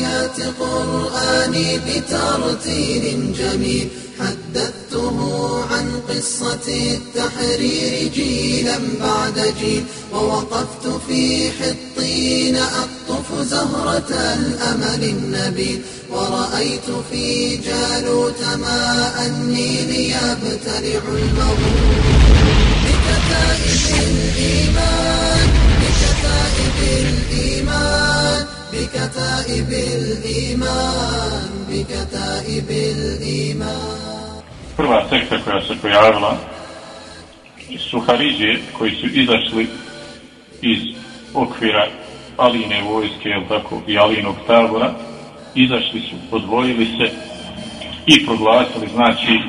آيات قرآني بترتيل جميل. حدثته عن قصة التحرير جيلا بعد جيل. ووقفت في حطين أقطف زهرة الأمل النبيل. ورأيت في جالوت ماء النيل يبتلع المغول. بكتائب الإيمان بكتائب الإيمان. بكتائب الإيمان بكتائب الإيمان Prva sekta koja se pojavila su Haridje koji su izašli iz okvira Aline vojske, jel tako, i Alinog tabora, izašli su, podvojili se i proglasili, znači,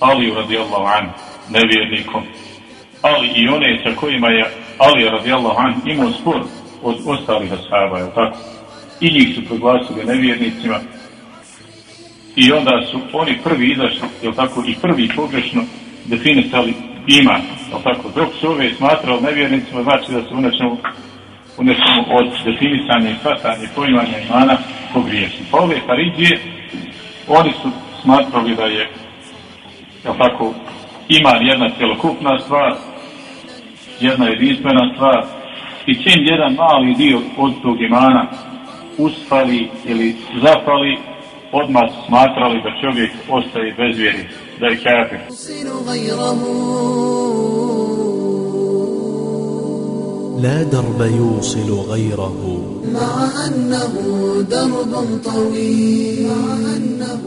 Aliju radijallahu an, nevjernikom, ali i one sa kojima je Ali radijallahu an imao spor od ostalih ashaba, je tako? I njih su proglasili nevjernicima i onda su oni prvi izašli, je tako, i prvi pogrešno definisali iman, je tako? Dok su ove smatrali nevjernicima, znači da su u nečemu, u od definisanja i shvatanja i poimanja imana pogriješni. Pa ove Haridije, oni su smatrali da je, jel tako, iman jedna cjelokupna stvar, jedna jedinstvena stvar, i čim jedan mali dio od tog imana uspali ili zapali, odmah smatrali da čovjek ostaje bez vjeri, da je kafir. لا درب يوصل غيره مع أنه درب طويل مع أنه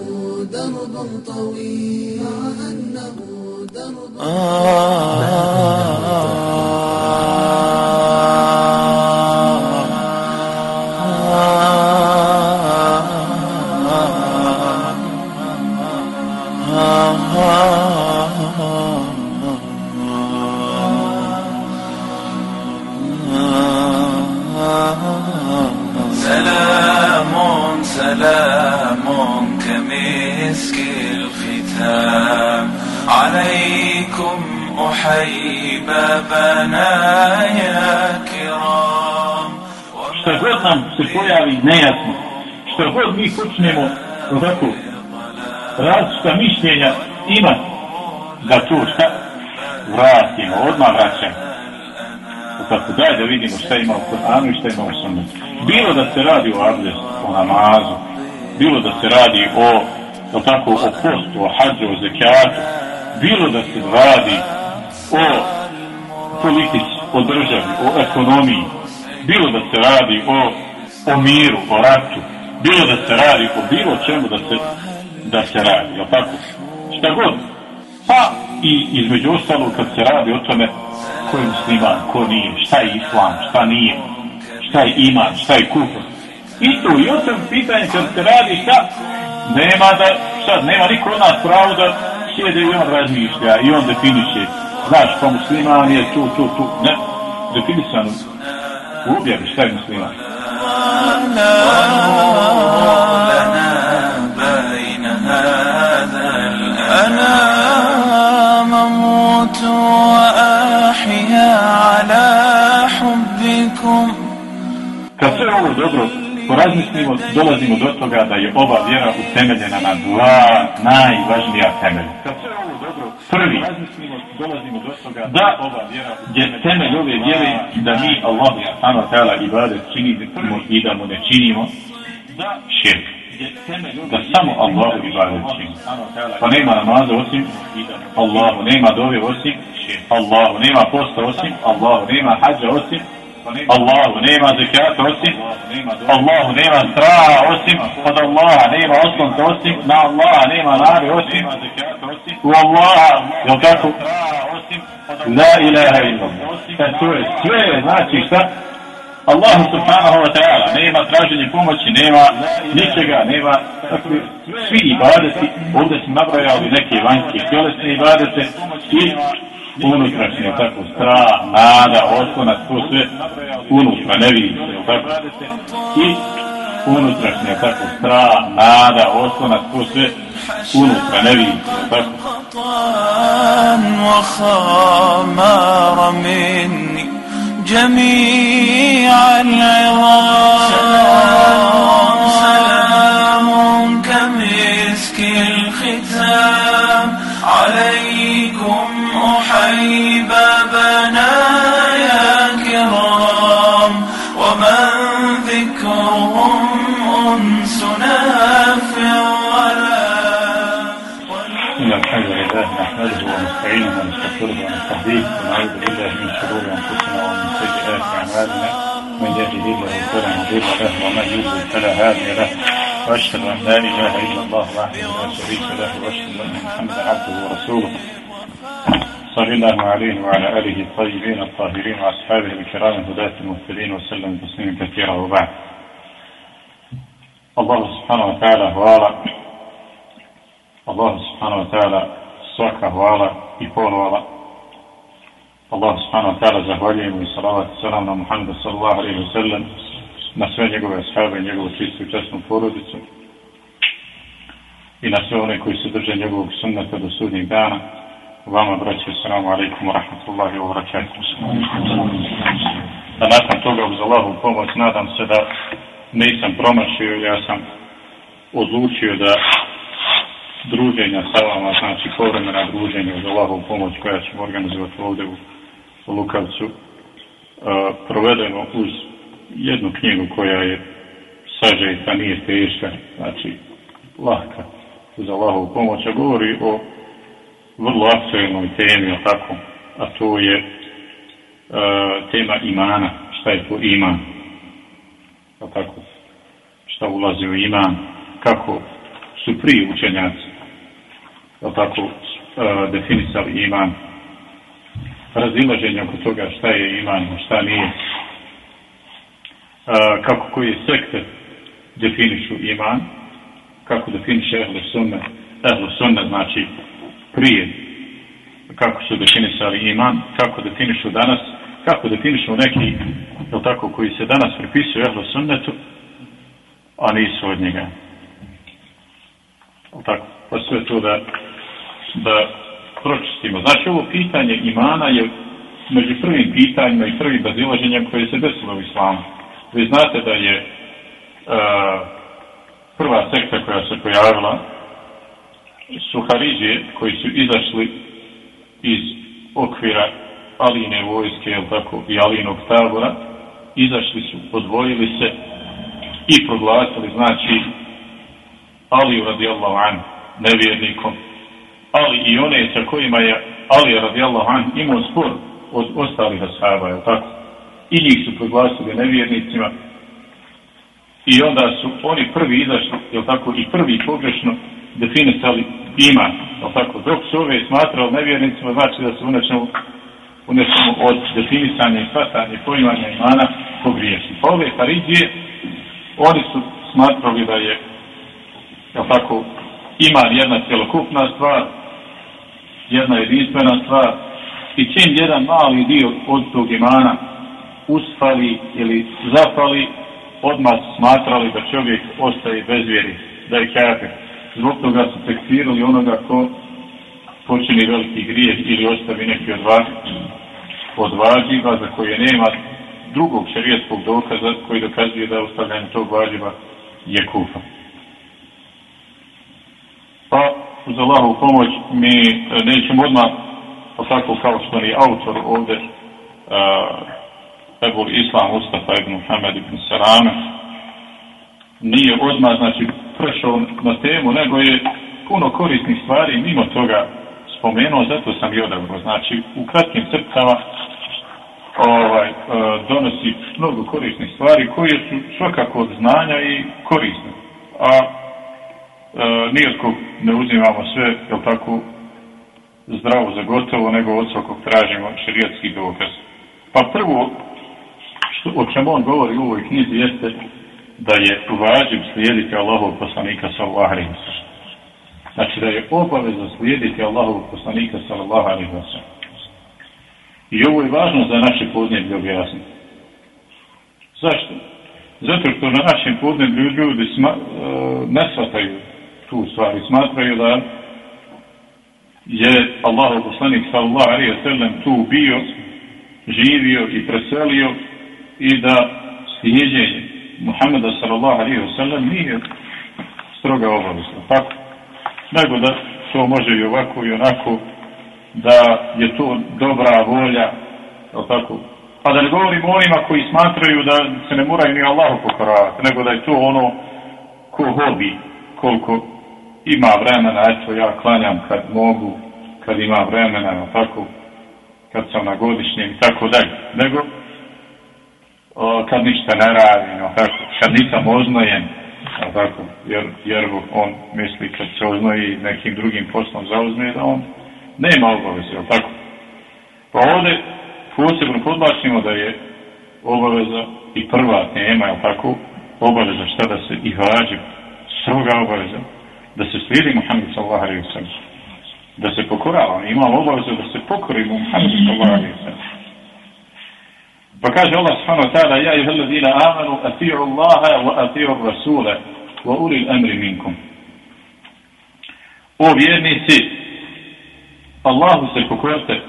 درب طويل مع أنه درب سلام سلام كمسك الختام عليكم أحيي بابنا يا كرام Šta god nam se pojavi nejasno, šta god mi počnemo, ovako, različita mišljenja ima da to šta vratimo, odmah vraćamo. Tako daj da vidimo šta ima u Koranu i šta ima u Sunnetu. Bilo da se radi o abdestu, o namazu, bilo da se radi o, o tako, o postu, o hađu, o zekijatu, bilo da se radi o politici, o državi, o ekonomiji, bilo da se radi o, o miru, o ratu, bilo da se radi o bilo čemu da se, da se radi, jel tako? Šta god. Pa i između ostalo kad se radi o tome ko je musliman, ko nije, šta je islam, šta nije, šta je iman, šta je kufr. Isto i o tom pitanje kad se radi šta, nema da, šta, nema niko od nas pravo da sjede i on razmišlja i on definiše, znaš, pa musliman je tu, tu, tu, ne, definisano u objavi šta je musliman. Kad sve ovo dobro porazmislimo, dolazimo do toga da je ova vjera utemeljena na dva najvažnija temelja. Dobro prvi, dolazimo da ova vjera je temelj ove vjere da mi Allah subhanahu wa ta'ala ibadet činimo i da mu ne činimo širk. Da samo Allahu ibadet činimo. Pa nema namaza osim Allahu, nema dove osim Allahu, nema posta osim Allahu, nema hađa osim Allahu nema zekata osim Allahu nema straha osim od Allaha nema oslonca osim na Allaha nema nare osim u Allaha jel tako? la ilaha illa e to je sve znači šta? Allah subhanahu wa ta'ala nema traženje pomoći nema ničega nema tako, svi ibadeti ovdje smo nabrajali neke vanjske tjelesne ibadete i unutrašnje, tako, strah, nada, oslonac, to sve unutra, ne vidi se, tako, i unutrašnje, tako, strah, nada, oslonac, to sve unutra, ne vidi se, tako. وخمار مني جميع العظام ونعوذ بالله من شرور أنفسنا ومن سيئات أعمالنا. من يهده الله فلا مضل له ومن يضلل فلا هادي له. وأشهد أن لا إله إلا الله وحده لا شريك له وأشهد أن محمدا عبده ورسوله. صلى الله عليه وعلى آله الطيبين الطاهرين وأصحابه الكرام الهداة المهتدين وسلم تسليما كثيرا وبعد. الله سبحانه وتعالى hvala Allah subhanahu wa ta'ala svaka hvala i pohvala. Allah subhanahu wa ta'ala zahvaljujemo i salavat i salam na Muhammedu sallallahu alaihi wa sallam na sve njegove ashabe i njegovu čistu i čestnu porodicu i na sve one koji se drže njegovog sunnata do sudnjeg dana. Vama, braće, salamu alaikum wa rahmatullahi wa barakatuh. A nakon toga uz Allahu pomoć nadam se da nisam promašio, ja sam odlučio da druženja sa vama, znači povremena druženja uz Allahovu pomoć koja ćemo organizovati ovdje u, u Lukavcu, uh, uz jednu knjigu koja je sažeta, nije teška, znači lahka uz Allahovu pomoć, a govori o vrlo aktualnoj temi, o tako, a to je uh, tema imana, šta je to iman, o tako, šta ulazi u iman, kako su prije učenjaci je tako, uh, definisali iman, razilaženje oko toga šta je iman, šta nije, A, kako koji sekte definišu iman, kako definiše ehle sunne, ehle sunne znači prije kako su definisali iman, kako definišu danas, kako definišu neki, je tako, koji se danas pripisuju ehle sunnetu, a nisu od njega. Tako, pa sve to da da pročistimo. Znači ovo pitanje imana je među prvim pitanjima i prvim razilaženjem koje se desilo u islamu. Vi znate da je uh, prva sekta koja se pojavila su Haridje koji su izašli iz okvira Aline vojske jel tako, i Alinog tabora izašli su, odvojili se i proglasili znači Aliju radijallahu an nevjernikom ali i one sa kojima je Ali radijallahu an imao spor od ostalih ashaba, je tako? I njih su proglasili nevjernicima i onda su oni prvi izašli, je tako, i prvi pogrešno definisali iman, je tako? Dok su ove smatrali nevjernicima, znači da su unečno unečno od definisanja i shvatanja i poimanja imana pogriješni. Pa ove Haridije, oni su smatrali da je, je tako, iman jedna cjelokupna stvar, jedna jedinstvena stvar i čim jedan mali dio od tog imana uspali ili zapali, odmah smatrali da čovjek ostaje bez vjeri, da je kafir. Zbog toga su tekstirali onoga ko počini veliki grijeh ili ostavi neki od vas od vađiva za koje nema drugog šarijetskog dokaza koji dokazuje da ostavljanje tog vađiva je kufa. Pa uz Allahovu pomoć mi e, nećemo odmah pa tako kao što ni autor ovdje uh, Ebul Islam Mustafa ibn Muhammed ibn Sarame nije odmah znači prešao na temu nego je puno korisnih stvari mimo toga spomenuo zato sam i odabro znači u kratkim crtama ovaj, uh, donosi mnogo korisnih stvari koje su svakako od znanja i korisne. A e, ne uzimamo sve, jel tako, zdravo za gotovo, nego od svakog tražimo širijatski dokaz. Pa prvo, što, o čemu on govori u ovoj knjizi, jeste da je vađib slijediti Allahov poslanika sallallahu alaihi wa sallam. Znači da je obavezno slijediti Allahov poslanika sallallahu alaihi wa sallam. I ovo je važno za naše podneblje objasniti. Zašto? Zato što na našem podneblju ljudi sma, e, ne shvataju tu stvari smatraju da je Allah poslanik sallallahu alaihi wa sallam tu bio živio i preselio i da slijedjenje Muhammeda sallallahu alaihi wa sallam nije stroga obavisno tako nego da to može i ovako i onako da je to dobra volja tako? Pa da ne govorimo onima koji smatraju da se ne moraju ni Allahu pokoravati nego da je to ono ko hobi koliko ima vremena, eto ja klanjam kad mogu, kad ima vremena, no tako, kad sam na godišnjem i tako dalje. Nego, o, kad ništa ne radi, no tako, kad nisam oznojen, no tako, jer, jer on misli kad se oznoji nekim drugim poslom zauzme, da on nema obaveze, no tako. Pa ovdje posebno podlačimo da je obaveza i prva tema, je tako, obaveza šta da se i hađe, stroga obaveza, da se slijedi Muhammed sallallahu alaihi wa sallam, da se pokorava, ima obavezu da se pokori Muhammed sallallahu alaihi wa sallam. Pa kaže Allah subhanahu wa ta'ala, ja i hlazina amanu, ati'u Allaha wa ati'u Rasule wa uli amri minkum. O vjernici, Allahu se pokorite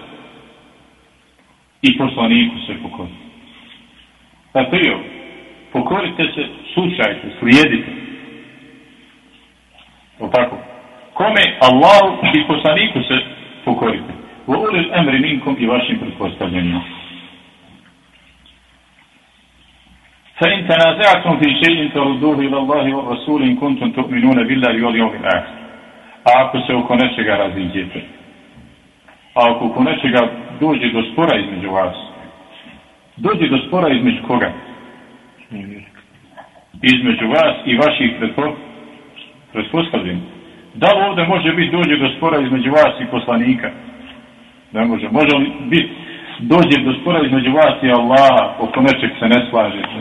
i poslaniku se pokorite. Ati'u, pokorite se, slušajte, slijedite. O tako? Kome Allahu i poslaniku se pokorite? Wa uli amri minkum i vašim pretpostavljenima. فإن تنازعتم في شيء تردوه إلى الله والرسول إن كنتم تؤمنون بالله واليوم الآخر A ako se oko nečega raziđete, a ako oko nečega dođe do spora između vas, dođe do spora između koga? Između vas i vaših pretpostavljenih. Da li ovdje može biti dođe do spora između vas i poslanika? Ne može. Može li biti dođe do spora između vas i Allaha oko nečeg se ne slažete?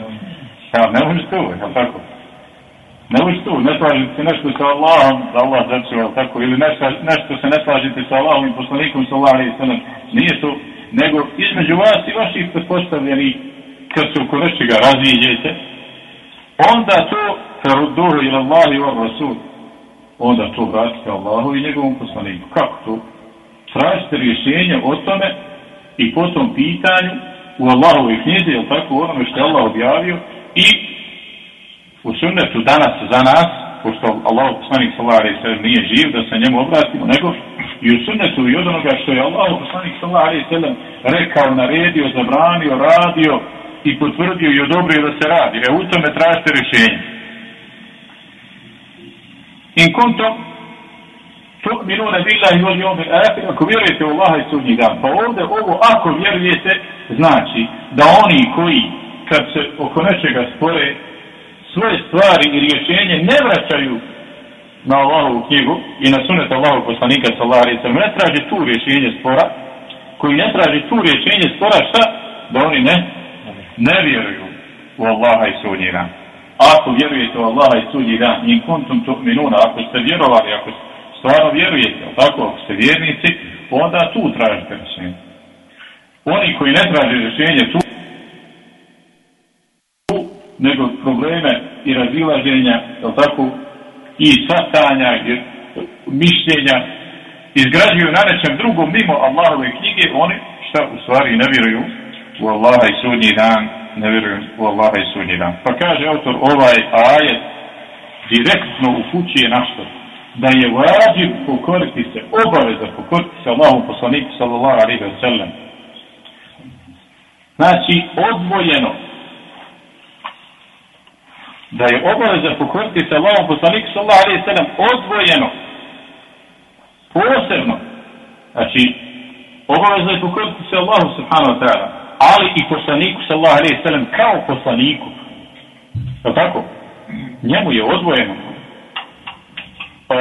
Ja, ne može to, je tako? Ne može to, ne slažete se nešto sa Allahom, da Allah začeo, je tako? Ili nešto, nešto se ne slažete sa Allahom i poslanikom sa Allahom i sallam. Nije to, nego između vas i vaših pretpostavljeni, kad se oko nečega raziđete, onda to, karuduhu ila Allahi wa Rasul, onda to vratite Allahu i njegovom poslaniku. Kako to? Tražite rješenje o tome i po tom pitanju u Allahovoj knjizi, je tako, onome što je Allah objavio, i u sunnetu danas za nas, pošto Allah poslanik sallare se nije živ, da se njemu obratimo, nego i u sunnetu i od onoga što je Allah poslanik sallare se rekao, naredio, zabranio, radio i potvrdio i odobrio da se radi. E u tome tražite rješenje. In kuntum tu'minuna billahi wal yawmil akhir, ako vjerujete u Allaha i sudnji dan. Pa ovdje ovo ako vjerujete znači da oni koji kad se oko nečega spore svoje stvari i rješenje ne vraćaju na Allahovu knjigu i na sunet Allahov poslanika sallallahu alejhi ve sellem ne traže tu rješenje spora koji ne traži tu rješenje spora šta da oni ne ne vjeruju u Allaha i sudnji dan. Ako vjerujete u Allaha i sudnji dan in kuntum tu'minuna ako ste vjerovali ako stvarno vjerujete tako? Ako ste vjernici onda tu tražite rješenje. Oni koji ne traže rješenje tu nego probleme i razilaženja, je tako, i satanja, mišljenja, izgrađuju na nečem drugom mimo Allahove knjige, oni šta u stvari ne vjeruju? U Allaha i sudnji dan, ne vjerujem u Allaha i sudnji dan. Pa kaže autor ovaj ajet direktno upućuje na što? Da je vađiv pokoriti se, obaveza pokoriti se Allahom poslaniku sallallahu alaihi wa sallam. Znači, odvojeno, da je obaveza pokoriti se Allahom poslaniku sallallahu alaihi sallam odvojeno, posebno, znači, obaveza je pokoriti se Allahu subhanahu wa ta'ala, ali i poslaniku sallahu alaihi sallam kao poslaniku. Je tako? Njemu je odvojeno a,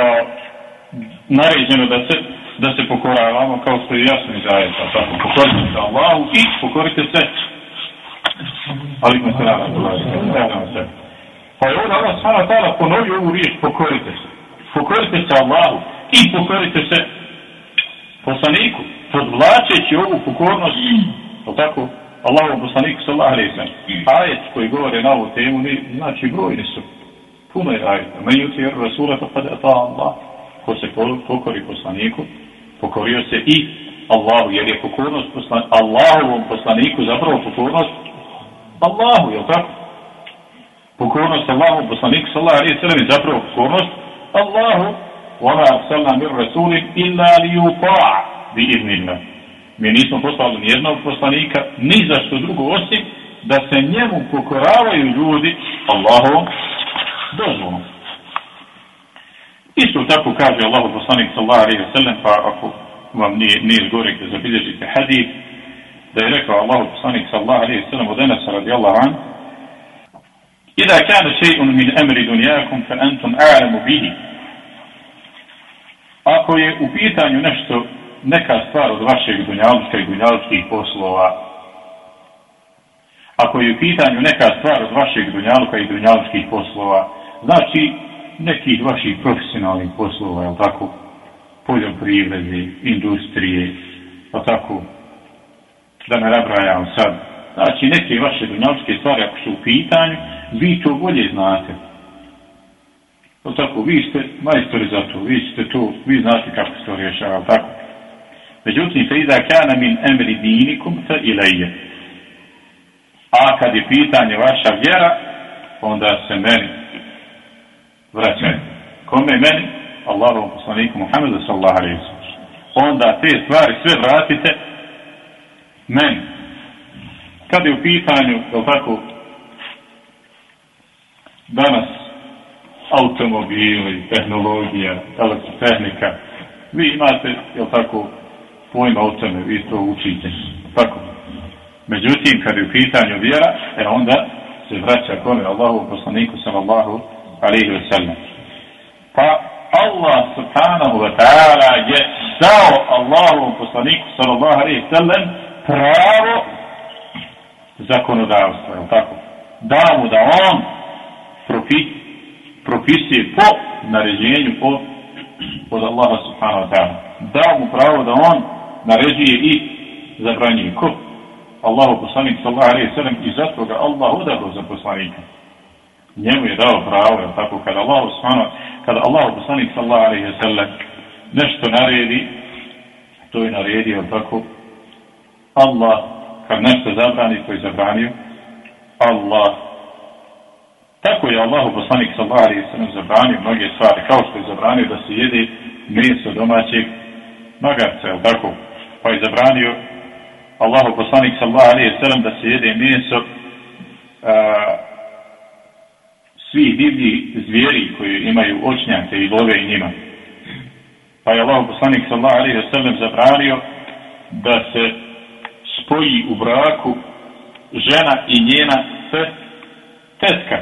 naređeno da se da se pokoravamo kao što je jasno iz ajeta. Tako, pokorite se Allahu i pokorite se ali me se rada. Rada se. Pa je ovdje Allah sana tala ponovio ovu riječ, pokorite se. Pokorite se Allahu i pokorite se poslaniku, podvlačeći ovu pokornost, tako? Allah u poslaniku alejhi ve sallam. Mm. Ajet koji govore na ovu temu, ne, znači brojni su. Puno je ajeta. Meni utjer Rasula pa kada ta Allah, ko se pokori poslaniku, pokorio se i Allahu, jer je pokornost poslan, Allahovom poslaniku zapravo pokornost Allahu, jel tako? Pokornost Allahu poslaniku alejhi ve sallam je zapravo pokornost Allahu. Wa ma arsalna min rasulin illa li yuta' bi idhnillah. Mi nismo poslali ni jednog poslanika, ni za što drugo osim da se njemu pokoravaju ljudi Allahovom dozvolom. Isto tako kaže Allahu poslanik sallallahu alejhi ve sellem pa ako vam nije, nije zgore da zabilježite hadith, da je rekao Allahu poslanik sallahu alaihi sallam od Enesa radijallahu an, Ida kana še'un min emri dunjakum fa antum a'lamu bihi. Ako je u pitanju nešto, neka stvar od vašeg dunjalučka i dunjalučkih poslova, ako je u pitanju neka stvar od vašeg dunjaluka i dunjalučkih poslova, znači nekih vaših profesionalnih poslova, je tako? Poljoprivrede, industrije, pa tako, da ne nabrajam sad. Znači, neke vaše dunjalske stvari, ako su u pitanju, vi to bolje znate. Pa tako, vi ste majstori za to, vi ste to, vi znate kako se to rješava, tako? Međutim, fe iza kana min emri dinikum fe ilaje. A kad je pitanje vaša vjera, onda se meni vraćaju. Kome meni? Allahom poslaniku Muhammedu sallallahu alaihi Onda te stvari sve vratite meni. Kad je u pitanju, je tako, danas automobili, tehnologija, elektrotehnika, vi imate, je tako, pojma o tome, vi to učite. Tako. Međutim, kad je u pitanju vjera, e onda se vraća kome Allahu poslaniku sallallahu alaihi wa sallam. Pa Allah subhanahu wa ta'ala je dao Allahu poslaniku sallallahu alaihi wa sallam pravo zakonodavstva, je tako? Da mu da on propi, propisuje po naređenju po od Allaha subhanahu wa ta'ala. Dao mu pravo da on naređuje i zabranjuje. Ko? Allahu poslanik sallallahu alaihi sallam i zato ga Allah odabrao za poslanika. Njemu je dao pravo, je tako, kada Allah subhanahu kada Allah poslanik sallallahu alaihi sallam nešto naredi, to je naredio, tako, Allah, kad nešto zabrani, to je zabranio, Allah, tako je Allahu poslanik sallallahu alaihi sallam zabranio mnoge stvari, kao što je zabranio da se jede meso domaćeg magarca, je tako, pa je zabranio Allahu poslanik sallallahu alejhi ve sellem da se jede meso a, svih divljih zvijeri koji imaju očnjake i love i njima. Pa je Allah poslanik sallallahu alejhi ve sellem zabranio da se spoji u braku žena i njena te, tetka.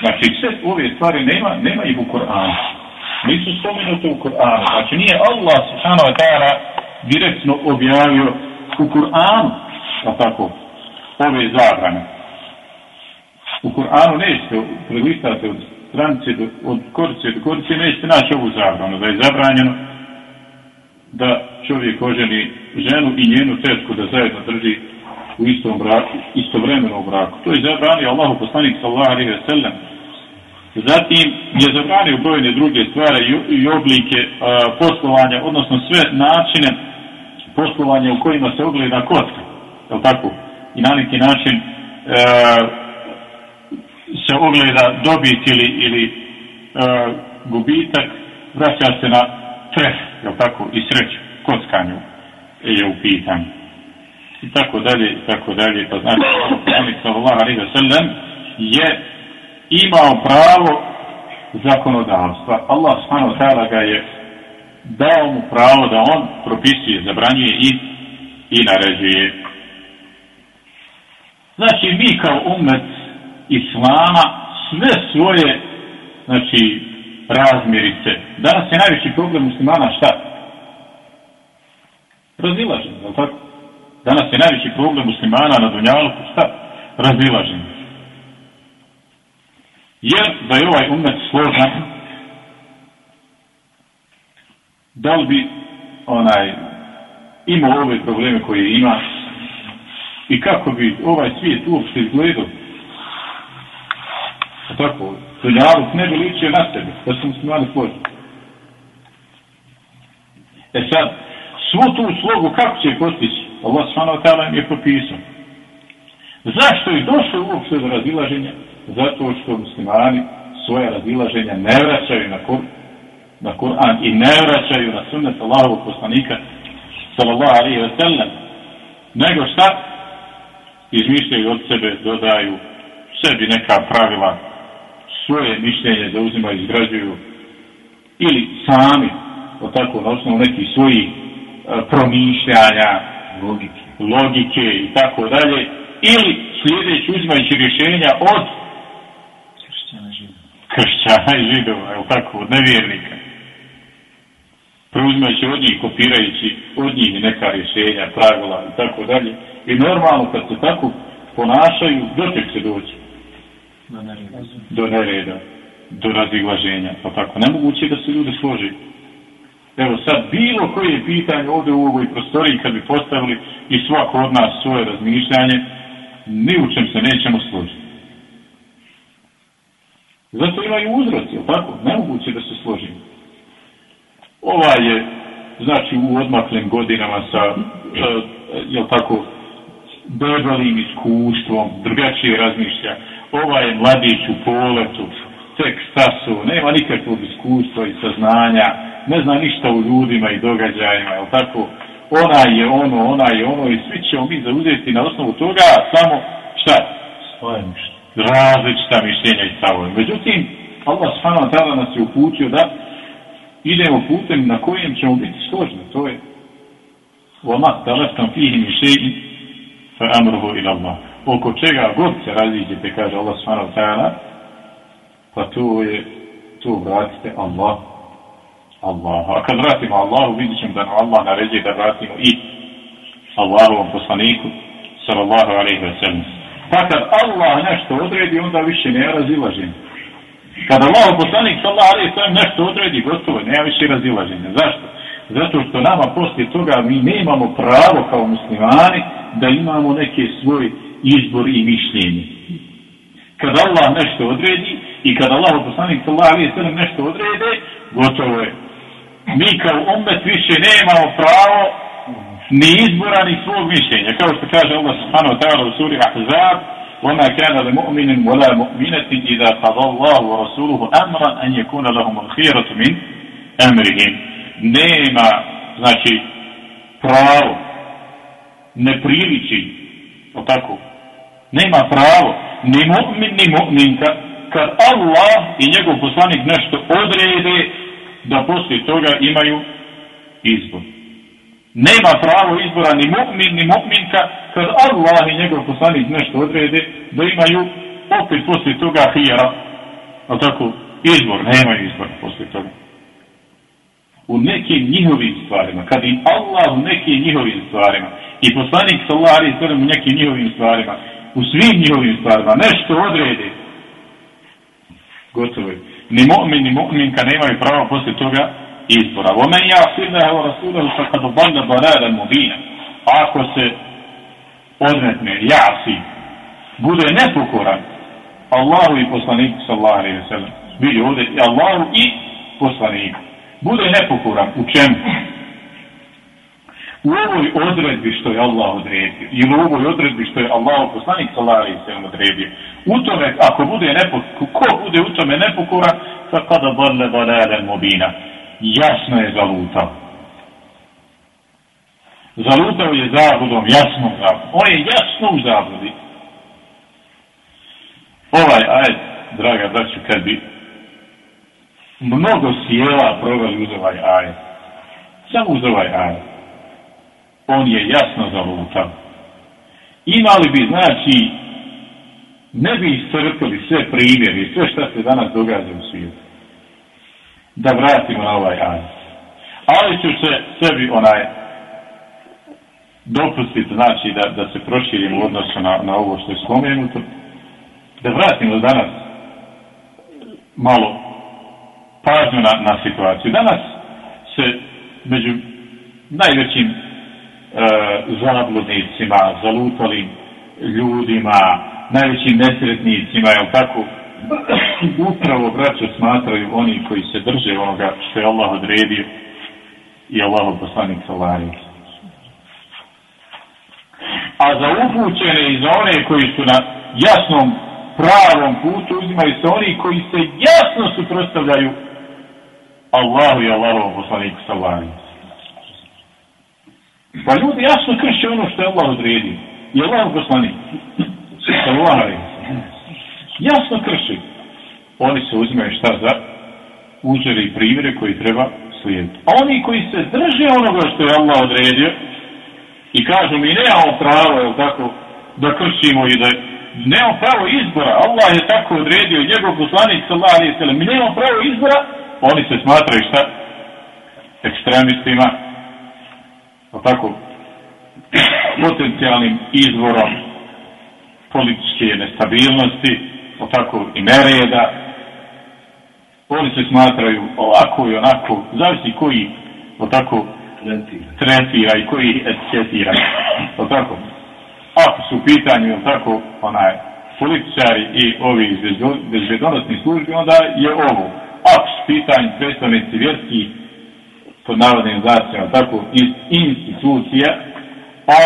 Znači sve ove stvari nema, nema ih u Koranu. Nisu spomenute u Koranu. Znači nije Allah subhanahu wa ta'ala direktno objavio u Kur'anu, pa tako, ove zabrane. U Kur'anu nećete prelistati od stranice, do, od korice do korice, nećete naći ovu zabranu, da je zabranjeno da čovjek oženi ženu i njenu tetku da zajedno drži u istom braku, istovremeno u braku. To je zabranio Allahu poslanik sallallahu alaihi ve sellem. Zatim je zabranio brojne druge stvari i, i oblike a, poslovanja, odnosno sve načine poslovanje u kojima se ogleda kocka, je li tako? I na neki način e, se ogleda dobit ili, ili e, gubitak, vraća se na tref, je li tako? I sreću, kockanju je u pitanju. I tako dalje, i tako dalje, pa znači, Amin sallallahu alaihi wa sallam je imao pravo zakonodavstva. Allah subhanahu wa ta'ala ga je dao mu pravo da on propisuje, zabranjuje i, i naređuje. Znači, mi kao umet Islama sve svoje znači, razmirice. Danas je najveći problem muslimana šta? Razilažen, je tako? Danas je najveći problem muslimana na Dunjalu šta? Razilažen. Jer da je ovaj umet složan, da li bi onaj imao ove probleme koje ima i kako bi ovaj svijet uopšte izgledao? A tako dunjaluk ne bi ličio na sebe da su muslimani složili e sad svu tu slogu kako će postići? Allah svano tala im je propisao. Zašto je došlo uopšte do razilaženja? Zato što muslimani svoje razilaženja ne vraćaju na kur na Kur'an i ne vraćaju na sunnet Allahovog poslanika sallallahu alaihi wa sallam nego šta izmišljaju od sebe dodaju sebi neka pravila svoje mišljenje da uzimaju izgrađuju ili sami o tako na osnovu nekih svojih promišljanja, Logike. logike i tako dalje, ili sljedeći uzimajući rješenja od kršćana i židova, je tako, od nevjernika. Preuzimajući od njih, kopirajući od njih neka rješenja, pravila i tako dalje. I normalno kad se tako ponašaju, do tek se doći do nereda, do raziglaženja. Pa tako, nemoguće da se ljudi složi. Evo sad, bilo koje pitanje ovdje u ovoj prostoriji, kad bi postavili i svako od nas svoje razmišljanje, ni u čem se nećemo složiti. Zato imaju uzroci, tako? Nemoguće da se složimo. Ova je, znači, u odmaklim godinama sa, e, jel tako, debelim iskustvom, drugačije razmišlja. Ova je mladić u poletu, tek stasu, nema nikakvog iskustva i saznanja, ne zna ništa o ljudima i događajima, jel tako? Ona je ono, ona je ono i svi ćemo mi zauzeti na osnovu toga samo šta? Svoje mišlje. različita mišljenja i stavove. Međutim, Allah subhanahu wa ta'ala nas je uputio da idemo putem na kojem ćemo biti složni. To je وَمَا تَلَسْتَمْ فِيهِ مِنْ شَيْءٍ فَأَمْرُهُ إِلَى اللَّهِ Oko čega god se raziđete, kaže Allah subhanahu wa ta'ala, pa to je, to vratite Allah. Allah. A kad vratimo Allahu, vidit ćemo da nam Allah naređe da vratimo i Allahovom poslaniku, sallallahu alaihi wa sallam. Pa kad Allah nešto odredi, onda više ne razilaženja. Kada Allah poslanik sallallahu alaihi wa sallam nešto odredi, gotovo, nema više razilaženja. Zašto? Zato što nama poslije toga mi nemamo pravo kao muslimani da imamo neke svoj izbor i mišljenje. Kada Allah nešto odredi i kada Allah poslanik sallallahu alaihi sallam nešto odrede, gotovo je. Mi kao umet više nemamo pravo ni izbora ni svog mišljenja. Kao što kaže Allah subhanahu wa ta'ala u suri Ahzab, وما كان لمؤمن ولا مؤمنة إذا قضى الله ورسوله أمرا أن يكون لهم الخيرة من أمرهم nema znači pravo ne priliči o tako nema pravo ni mu'min ni mu'minka kad Allah i njegov poslanik nešto odrede da poslije toga imaju izbor nema pravo izbora ni mu'min ni mu'minka. Kad Allah i njegov poslanik nešto odrede da imaju opet poslije toga hijera. O tako? Izbor nemaju izbor poslije toga. U nekim njihovim stvarima, kad im Allah u nekim njihovim stvarima i poslanik sallallahu alaihi sallam u nekim njihovim stvarima, u svim njihovim stvarima, nešto odrede, gotovo je. Ni mu'min, ni mu'minka nemaju pravo poslije toga izbora. O ja si ne evo rasulahu sa kad obanda barere mubina. ako se odmetne ja bude nepokoran Allahu i poslaniku sallallahu alaihi wa sallam. Vidio ovdje i Allahu i poslaniku. Bude nepokoran u čemu? U ovoj odredbi što je Allah odredio, ili u ovoj odredbi što je Allah poslanik sallallahu alaihi wa sallam odredio, u tome, ako bude nepokoran, ko bude u tome nepokoran, fa kada barle barele mubina jasno je zalutao. Zalutao je zabudom, jasnom zabudom. On je jasno u zabudi. Ovaj ajed, draga braću, kad bi mnogo sjela proveli uz ovaj ajet. Samo uz ovaj ajet. On je jasno zalutao. Imali bi, znači, ne bi iscrpili sve primjeri, sve što se danas događa u svijetu. Da vratimo na ovaj ajet. Ali ću se sebi onaj dopustiti, znači, da, da se proširimo u odnosu na, na ovo što je spomenuto. Da vratimo danas malo pažnju na, na situaciju. Danas se među najvećim e, zabludnicima, zalutalim ljudima, najvećim nesretnicima, jel tako, upravo braćo smatraju oni koji se drže onoga što je Allah odredio i Allah poslanik sallallahu A za upućene i za one koji su na jasnom pravom putu uzimaju se oni koji se jasno suprostavljaju Allahu i Allahovom poslaniku sallallahu Pa ljudi jasno krše ono što je Allah odredio. I Allahov poslanik sallallahu Jasno krši. Oni se uzimaju šta za uzore i primjere koji treba slijediti. A oni koji se drže onoga što je Allah odredio i kažu mi nemamo pravo, jel tako, da kršimo i da nemamo pravo izbora. Allah je tako odredio, njegov poslanic sallallahu alaihi sallam, mi nemamo pravo izbora, oni se smatraju šta? Ekstremistima, jel tako, potencijalnim izvorom političke nestabilnosti, jel tako, i nereda, oni se smatraju ovako i onako, zavisi koji o tako tretira i koji etiketira. O tako. Ako su u pitanju, o tako, onaj, političari i ovi iz bezbedonosnih službi, onda je ovo. Ako su u pitanju predstavnici vjerski, pod narodnim zacijama, tako, iz institucija,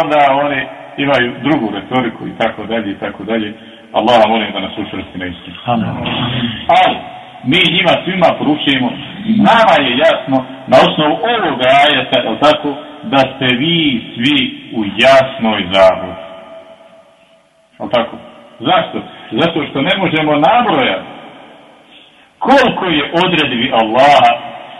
onda oni imaju drugu retoriku i tako dalje i tako dalje. Allaha molim da nas učvrsti na istinu. Ali, mi njima svima poručujemo, nama je jasno na osnovu ovoga ajeta, je tako, da ste vi svi u jasnoj zabludi. Je tako? Zašto? Zato što ne možemo nabrojati koliko je odredbi Allaha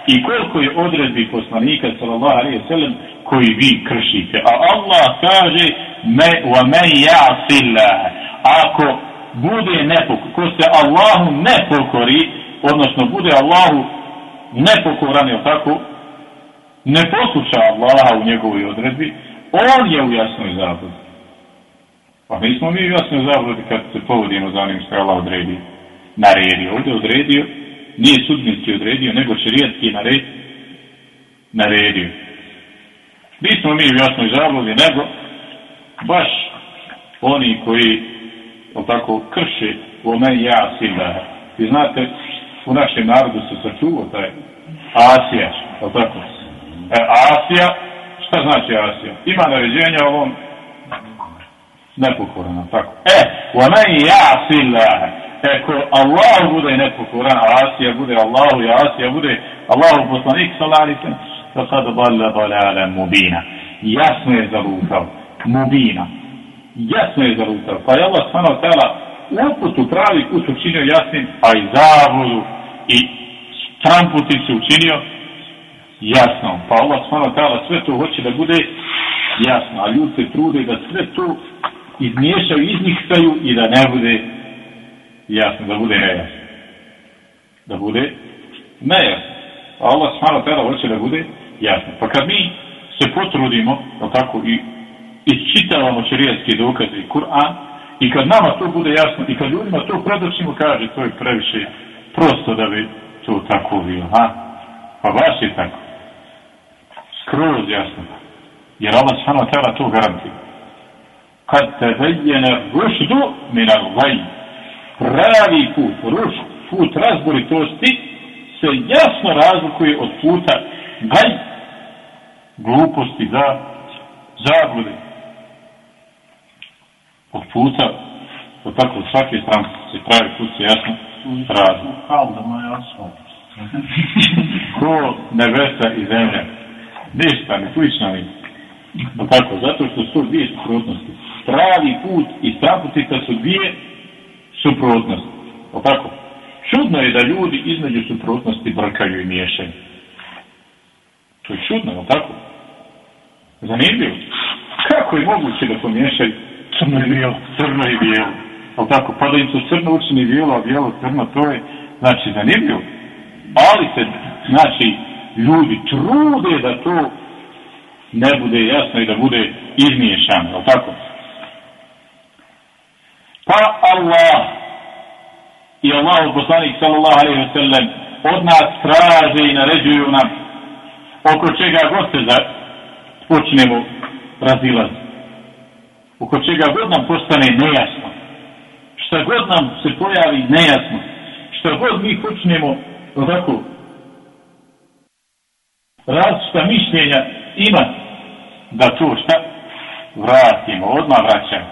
i koliko je odredbi poslanika sallallahu alejhi ve sellem koji vi kršite. A Allah kaže: "Me wa men ya'sillah." Ako bude nepok, ko se Allahu ne pokori, odnosno bude Allahu nepokoran, je tako, ne posluša Allaha u njegovoj odredbi, on je u jasnoj zabludi. Pa nismo mi u jasnoj zabludi kad se povodimo za onim što je Allah odredio. Naredio. Ovdje odredio, nije sudnici odredio, nego šerijatski naredio. naredio. Nismo mi u jasnoj zabludi, nego baš oni koji on tako krši u meni ja sila. Vi znate, u našem narodu se sačuvao taj Asija, o tako. E, Asija, šta znači Asija? Ima naređenja ovom nepokoran, tako. E, u meni ja sila. E, ko Allah bude nepokoran, a Asija bude Allahu, i Asija bude Allahu poslanik, salari se, to sada bala mubina. Jasno je zalutao. Mubina jasno je zalutao. Pa je Allah stvarno tela uputu pravi put učinio jasnim, a i zavodu i tramputi se učinio jasno. Pa Allah stvarno tela sve to hoće da bude jasno. A ljudi se trude da sve to izmiješaju, izmiksaju i da ne bude jasno, da bude nejasno. Da bude nejasno. A Allah stvarno tela hoće da bude jasno. Pa kad mi se potrudimo, tako i isčitavamo šarijetske dokaze i Kur'an i kad nama to bude jasno i kad ljudima to predočimo kaže to je previše prosto da bi to tako bilo ha? pa baš je tako skroz jasno jer Allah s.a. tela to garantira kad te vejene rušdu mina vaj pravi put ruš, put razboritosti se jasno razlikuje od puta gaj gluposti da, zablude od puta, od tako od svake strane se pravi put se jasno razi. Kao da moj asfalt. Ko nebesa i zemlja. Ništa, ni slično ni. No tako, zato što su dvije suprotnosti. Pravi put i straputica su dvije suprotnosti. O tako. Čudno je da ljudi između suprotnosti brkaju i miješaju. To je čudno, o tako. Zanimljivo. Kako je moguće da pomiješaju crno i bijelo. Crno i bijelo. Ali tako, pa da im su crno učini bijelo, a bijelo crno, to je, znači, zanimljivo. Ali se, znači, ljudi trude da to ne bude jasno i da bude izmiješano, je tako? Pa Allah i Allah, poslanik sallallahu alaihi wa sallam, od nas traže i naređuju nam oko čega god se za, počnemo razilaziti oko čega god nam postane nejasno, šta god nam se pojavi nejasno, šta god mi počnemo ovako različita mišljenja ima da to šta vratimo, odmah vraćamo.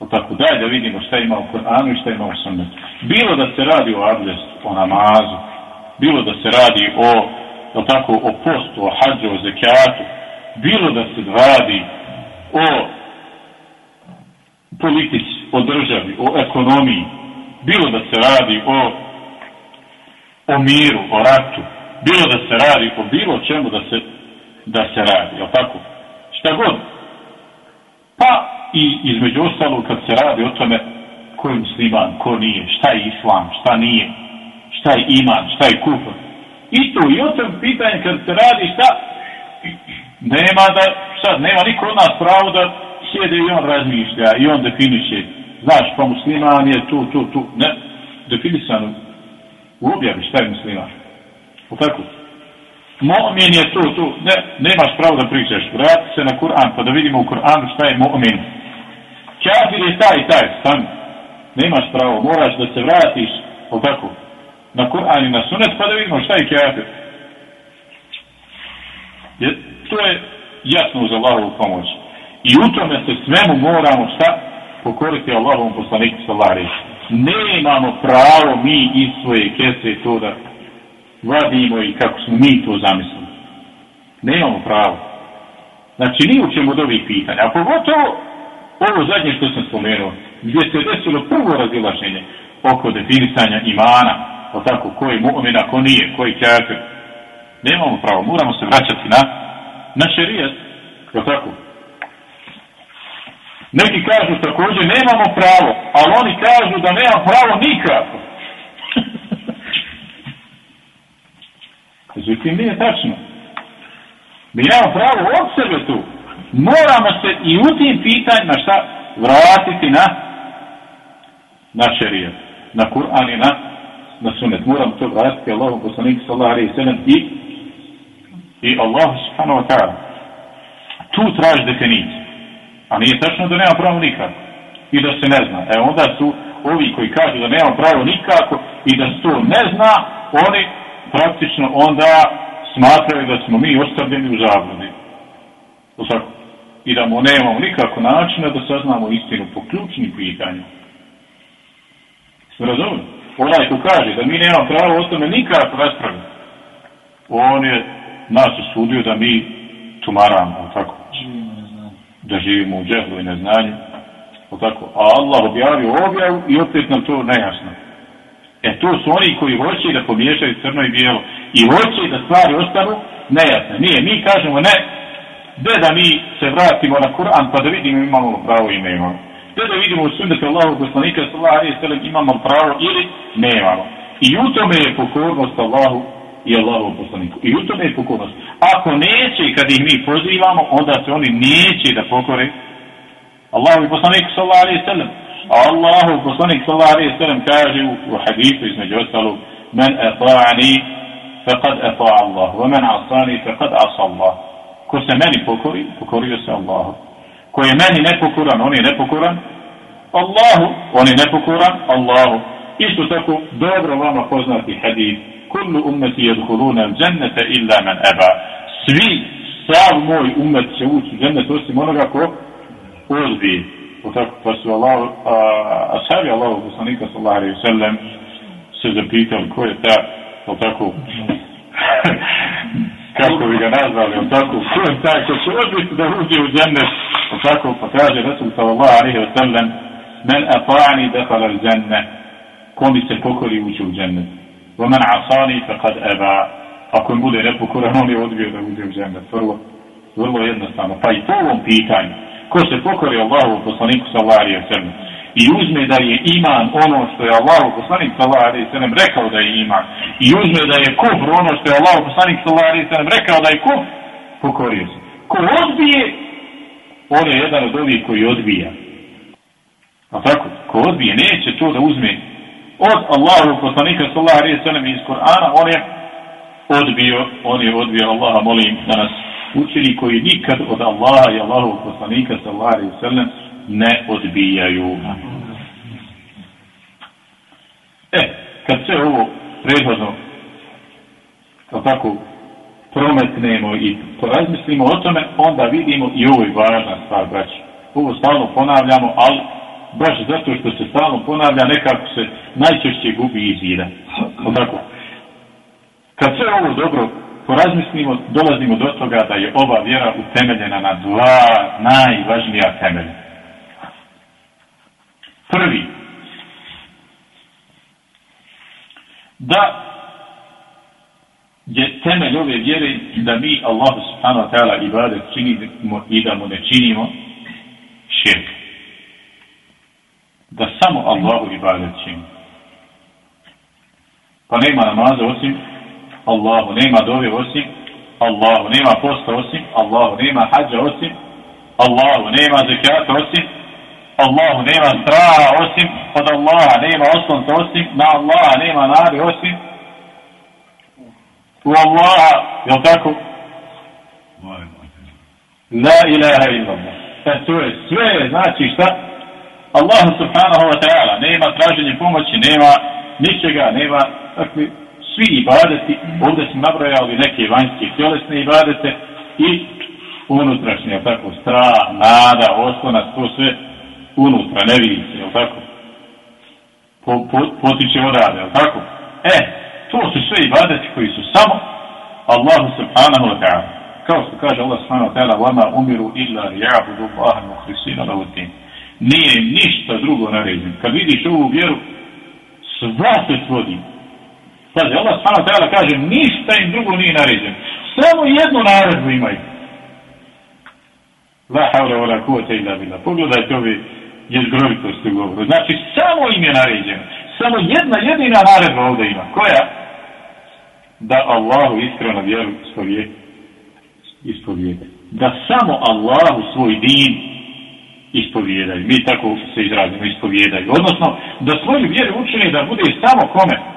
O tako daj da vidimo šta ima u Koranu i šta ima u Sunnetu. Bilo da se radi o abdestu, o namazu, bilo da se radi o, o tako, o postu, o hađu, o zekijatu, bilo da se radi o politici, o državi, o ekonomiji, bilo da se radi o, o miru, o ratu, bilo da se radi o bilo čemu da se, da se radi, jel tako? Šta god. Pa i između ostalog kad se radi o tome ko je musliman, ko nije, šta je islam, šta nije, šta je iman, šta je kufr. Isto i o tom pitanje kad se radi šta, nema da, šta, nema niko od nas pravo da sjede i on razmišlja i on definiše. Znaš, pa musliman je tu, tu, tu. Ne, definisano u objavi šta je musliman. O tako? Mu'min je tu, tu. Ne, nemaš pravo da pričaš. Vrati se na Kur'an pa da vidimo u Kur'anu šta je mu'min. Kafir je taj i taj. sam. Nemaš pravo. Moraš da se vratiš. O tako? Na Kur'an i na sunet pa da vidimo šta je kafir. Je, to je jasno uz Allahovu pomoć. I u tome se svemu moramo šta? Pokoriti Allahovom poslaniku sallallahu Nemamo pravo mi iz svoje kese to da vadimo i kako smo mi to zamislili. Nemamo pravo. Znači, ni u čemu od ovih pitanja. A pogotovo ovo zadnje što sam spomenuo, gdje se desilo prvo razilaženje oko definisanja imana, o tako, ko je mu'mina, ko nije, ko je kafir. Nemamo pravo, moramo se vraćati na, na šerijet, o tako. Neki kažu također, nemamo pravo, ali oni kažu da nema pravo nikako. Međutim, nije tačno. Mi imamo pravo od sebe tu. Moramo se i u tim pitanjima šta vratiti na na šerije, na Kur'an i na, na sunet. Moramo to vratiti Allahom poslaniku sallallahu alaihi sallam i i Allah subhanahu wa ta'ala. Tu traži definiciju. A nije tačno da nema pravo nikako. I da se ne zna. E onda su ovi koji kažu da nema pravo nikako i da se to ne zna, oni praktično onda smatraju da smo mi ostavljeni u zabludi. I da mu nemamo nikako načina da saznamo istinu po ključnim pitanjima. Razumim? Onaj ko kaže da mi nemamo pravo o tome nikako raspraviti, on je nas usudio da mi tumaramo, tako? Mm. Da živimo u džehlu i neznanju, tako? A Allah objavio objavu i opet nam to nejasno. E to su oni koji hoće da pomiješaju crno i bijelo. I hoće da stvari ostanu nejasne. Nije, mi kažemo ne, gde da mi se vratimo na Kur'an pa da vidimo imamo pravo i nemamo. Gde da vidimo u sunnetu Allahu poslanika sallahu alaihi sallam imamo pravo ili nemamo. I u tome je pokornost Allahu i Allahu poslaniku. I u tome je pokornost. Ako neće kad ih mi pozivamo, onda se oni neće da pokore. Allahu poslaniku sallallahu alaihi sallam. Allahu poslanik sallallahu alaihi sallam kaže u hadisu između ostalog men ata'ani faqad ata'a Allah. Wa men 'asani faqad 'asa Allah. Ko se meni pokori pokorio se Allahu. Ko je meni nepokoran on je nepokoran. Allahu on je nepokoran Allahu. Isto tako dobro vama poznati hadis kullu ummati yadkhuluna al-jannata illa man aba svi sav moj ummet će ući u džennet osim onoga ko odbije pa su Allah, a, ashabi Allahu poslanika sallallahu alaihi sallam se zapitali ko je ta, o tako, kako bi ga nazvali, o tako, ko je ta, ko će odbiti da uđe u džennet, o tako, pa kaže Rasul sallallahu alaihi sallam, men ata'ani dakhala al dženne, ko mi se pokori uđe u džennet, wa men asani faqad aba, ako im bude nepokoran, on je odbio da uđe u džennet, vrlo, vrlo jednostavno, pa i po ovom pitanju, ko se pokori Allahu poslaniku sallallahu alaihi wa sallam, i uzme da je iman ono što je Allahu poslanik sallallahu alejhi ve sellem rekao da je iman i uzme da je kufr ono što je Allahu poslanik sallallahu alejhi ve sellem rekao da je kufr pokorio se. Ko odbije on je jedan od ovih koji odbija. A tako ko odbije neće to da uzme od Allahu poslanika sallallahu alejhi ve sellem iz Kur'ana on je odbio on je odbio Allaha molim da nas učili koji nikad od Allaha i Allahu poslanika sallallahu alejhi ve sellem ne odbijaju. E, kad sve ovo prethodno kao tako prometnemo i porazmislimo o tome, onda vidimo i ovo je važna stvar, braći. Ovo stalno ponavljamo, ali baš zato što se stalno ponavlja, nekako se najčešće gubi iz vida. Tako. Kad sve ovo dobro porazmislimo, dolazimo do toga da je ova vjera utemeljena na dva najvažnija temelja. Prvi, da je temelj ove vjere da mi Allah subhanahu wa ta'ala ibadet činimo i da mu ne činimo širk. Da samo Allahu ibadet činimo. Pa nema namaza osim Allahu, nema dove osim Allahu, nema posta osim Allahu, nema hađa osim Allahu, nema zekijata osim Allahu, nema straha osim od Allaha, nema oslonca osim na Allaha, nema nade osim u Allaha, jel tako? La ilaha illallah. E, to je sve, znači šta? Allah subhanahu wa ta'ala, nema traženje pomoći, nema ničega, nema dakle, svi ibadeti, ovdje smo nabrojali neke vanjske tjelesne ibadete i unutrašnje, tako, strah, nada, oslonac, to sve unutra, ne vidi se, jel tako? Po, po, potiče odade, jel tako? E, to su sve ibadeti koji su samo Allahu subhanahu wa ta'ala. Kao što kaže Allah subhanahu wa ta'ala, vama umiru illa ja'budu Allaha muhrisina lavutin. Nije ništa drugo naređen. Kad vidiš ovu vjeru, sva se svodi. Pazi, Allah subhanahu wa ta'ala kaže, ništa im drugo nije naređeno. Samo jednu naredbu imaju. La havla wa la kuvata illa billah. Pogledajte ove jezgrovitosti u govoru. Znači, samo im je naređeno. Samo jedna jedina naredba ovdje ima. Koja? Da Allahu iskreno vjeru ispovijeti. Ispovijeti. Da samo Allahu svoj din ispovijedaju. Mi tako se izrazimo, ispovijedaju. Odnosno, da svoju vjeru učine da bude samo kome?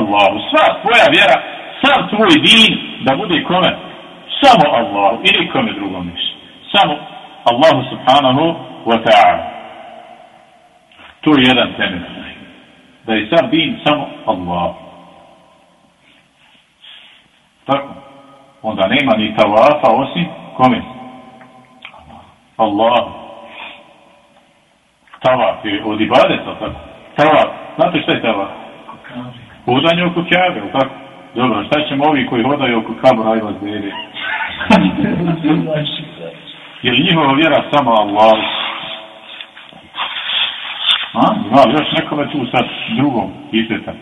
Allahu. Sva tvoja vjera, sam tvoj din da bude kome? Samo Allahu. I nikome drugom ništa. Samo Allahu subhanahu wa ta'ala. To je jedan temelj. Da je sam din samo Allah. Tako. Onda nema ni tavafa osim kome? Allah. Tavaf je od ibadeta, tako? Tavaf. Znate šta je tavaf? Hodanje oko kjave, tako? Dobro, šta ćemo ovi koji hodaju oko kabura i vas bere? je li njihova vjera samo Allah? A? Ima još nekome tu sad drugom piteta.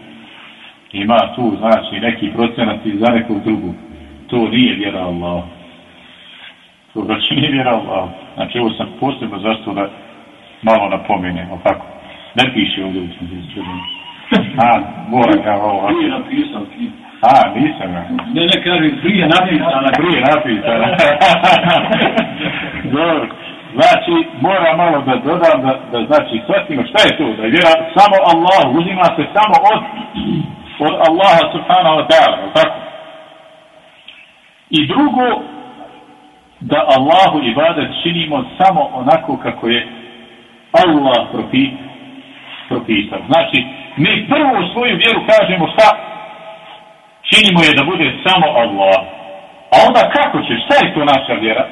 Ima tu, znači, neki procenat za nekog drugog. To nije vjera Allah. To znači nije vjera Allah. Znači, ovo sam posebno zašto da malo napomenem, o tako. Ne piše ovdje u sam A, mora ga ovo. Prije napisao knjigu. A, nisam ja. Ne, ne, kaže, prije napisana. Prije napisana. Dobro. Znači, mora malo da dodam da, da znači, shvatimo šta je to, da je vjera samo Allah, uzima se samo od, od Allaha subhanahu wa ta'ala, tako? I drugo, da Allahu ibadet činimo samo onako kako je Allah propi, propisano. Znači, mi prvo u svoju vjeru kažemo šta? Činimo je da bude samo Allah. A onda kako će? Šta je to naša vjera?